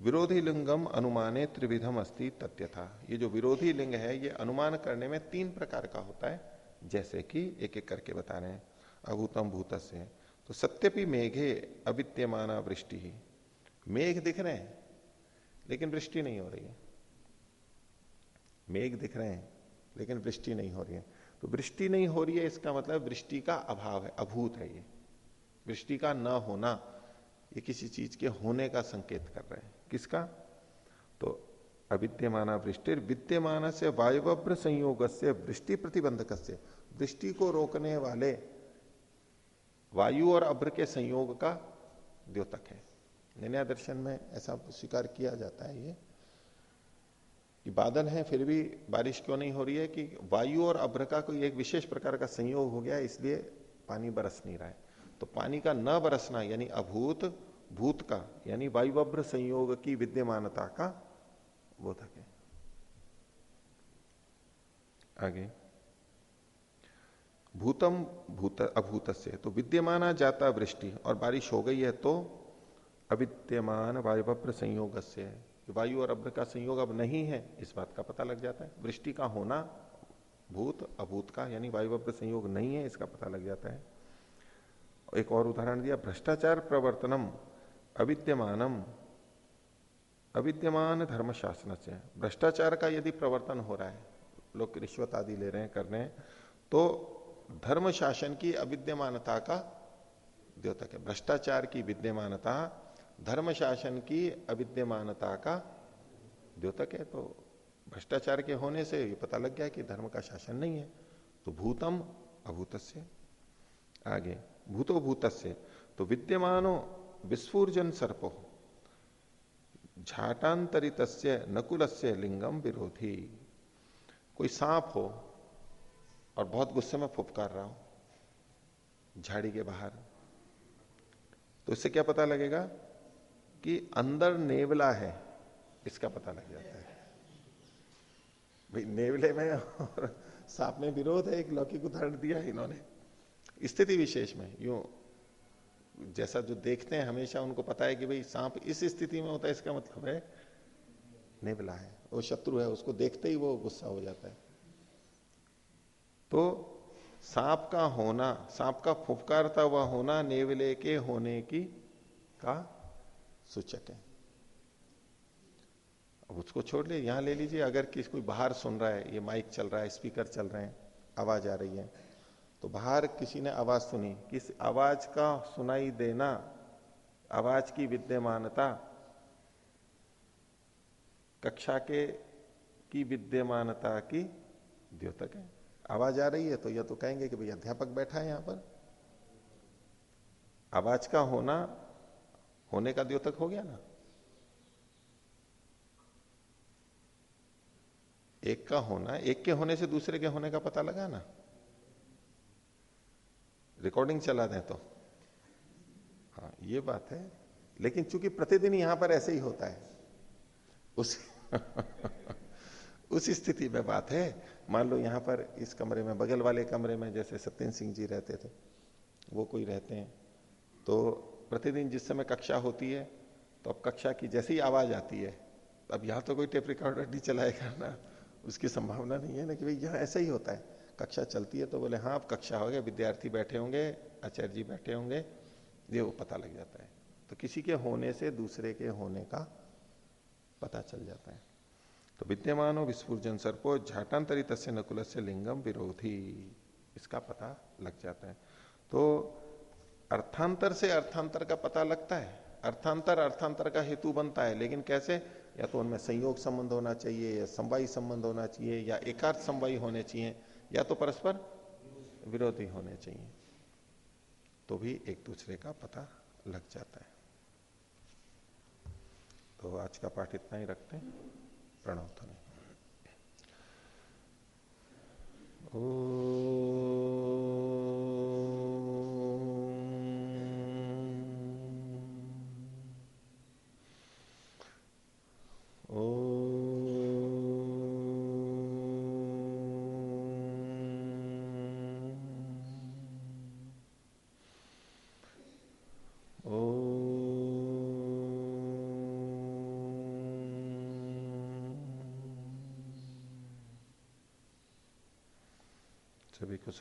विरोधी लिंगम अनुमाने त्रिविधम अस्ति तथ्यथा ये जो विरोधी लिंग है, ये अनुमान करने में तीन प्रकार का होता है, जैसे कि एक एक करके बता रहे हैं। अभूतम भूत से तो सत्यपि मेघे अविद्यमाना वृष्टि। मेघ दिख रहे हैं, लेकिन वृष्टि नहीं हो रही है। मेघ दिख रहे हैं, लेकिन वृष्टि नहीं हो रही है। तो वृष्टि नहीं हो रही है, इसका मतलब वृष्टि का अभाव है, अभूत है ये। वृष्टि का न होना, ये किसी चीज़ के होने का संकेत कर रहे हैं। किसका? तो अविद्यमान वृष्टि, विद्यमान से वायुव्र संयोग से वृष्टि प्रतिबंधक से वृष्टि को रोकने वाले वायु और अभ्र के संयोग का द्योतक है। निर्णय दर्शन में ऐसा स्वीकार किया जाता है ये, कि बादल है, फिर भी बारिश क्यों नहीं हो रही है कि वायु और अभ्र का कोई एक विशेष प्रकार का संयोग हो गया, इसलिए पानी बरस नहीं रहा है। तो पानी का न बरसना, यानी अभूत, भूत का, यानी वायुअभ्र संयोग की विद्यमानता का बोधक है। आगे। भूतम भूत अभूत से तो विद्यमाना जाता वृष्टि, और बारिश हो गई है तो अविद्यमान वायुभ्र संयोग से वायु और अभ्र का संयोग अब नहीं है, इस बात का पता लग जाता है। वृष्टि का होना, भूत, अभूत का, यानी वायुभ्र संयोग नहीं है, इसका पता लग जाता है। एक और उदाहरण दिया, भ्रष्टाचार प्रवर्तनम, अविद्यमानम, अविद्यमान धर्म शासन से भ्रष्टाचार का यदि प्रवर्तन हो रहा है, लोग रिश्वत आदि ले रहे हैं, कर रहे हैं तो धर्म शासन की अविद्यमानता का द्योतक है। भ्रष्टाचार की विद्यमानता धर्म शासन की अविद्यमानता का द्योतक है तो भ्रष्टाचार के होने से ये पता लग गया कि धर्म का शासन नहीं है। तो भूतम अभूत आगे, भूतो भूत तो विद्यमानो विस्फूर्जन सर्पो झाटांतरित नकुल से लिंगम विरोधी। कोई सांप हो और बहुत गुस्से में फुपकार रहा हो झाड़ी के बाहर तो इससे क्या पता लगेगा कि अंदर नेवला है, इसका पता लग जाता है। भाई, नेवले में और सांप में विरोध है, एक लौकिक उदाहरण दिया इन्होंने। स्थिति विशेष में, यूँ जैसा जो देखते हैं, हमेशा उनको पता है कि भाई, सांप इस स्थिति में होता है, इसका मतलब है नेवला है। वो शत्रु है, उसको देखते ही वो गुस्सा हो जाता है। तो सांप का होना, सांप का फुफकारता हुआ होना, नेवले के होने की का सूचक है। अब उसको छोड़ ले, यहाँ ले लीजिए। अगर किसी, कोई बाहर सुन रहा है, ये माइक चल रहा है, स्पीकर चल रहे हैं, आवाज़ आ रही है तो बाहर किसी ने आवाज़ सुनी। किस आवाज़ का सुनाई देना, आवाज़ की विद्यमानता, कक्षा के, की विद्यमानता की द्योतक है। आवाज़ आ रही है तो यह तो कहेंगे कि भाई अध्यापक बैठा है यहाँ पर। आवाज़ का होना होने का द्योतक हो गया ना। एक का होना, एक के होने से दूसरे के होने का पता लगा ना। रिकॉर्डिंग चला दें तो। हाँ ये बात है। लेकिन चूँकि प्रतिदिन यहाँ पर ऐसे ही होता है, उस उस स्थिति में बात है। मान लो यहाँ पर इस कमरे में, बगल वाले कमरे में जैसे सत्यन सिंह जी रहते थे, वो कोई रहते हैं तो प्रतिदिन जिस समय कक्षा होती है तो अब कक्षा की जैसी आवाज़ आती है, अब यहाँ तो कोई टेप रिकॉर्डर नहीं चलाएगा ना, उसकी संभावना नहीं है ना कि भाई यहाँ ऐसा ही होता है। कक्षा चलती है तो बोले हाँ अब कक्षा हो गया, विद्यार्थी बैठे होंगे, आचार्य जी बैठे होंगे, ये वो पता लग जाता है। तो किसी के होने से दूसरे के होने का पता चल जाता है। तो विद्यमान विस्फुर्जन सर्पो झाटांतरित नकुल से लिंगम विरोधी, इसका पता लग जाता है। तो अर्थांतर से अर्थांतर का पता लगता है। अर्थांतर अर्थांतर का हेतु बनता है। लेकिन कैसे? या तो उनमें संयोग संबंध होना चाहिए, या समवायी संबंध होना चाहिए, या एकार्थ समवायी होने चाहिए, या तो परस्पर विरोधी होने चाहिए। तो भी एक दूसरे का पता लग जाता है। तो आज का पाठ इतना ही रखते हैं। प्रणव ध्वनि सभी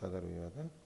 को सदर विवादन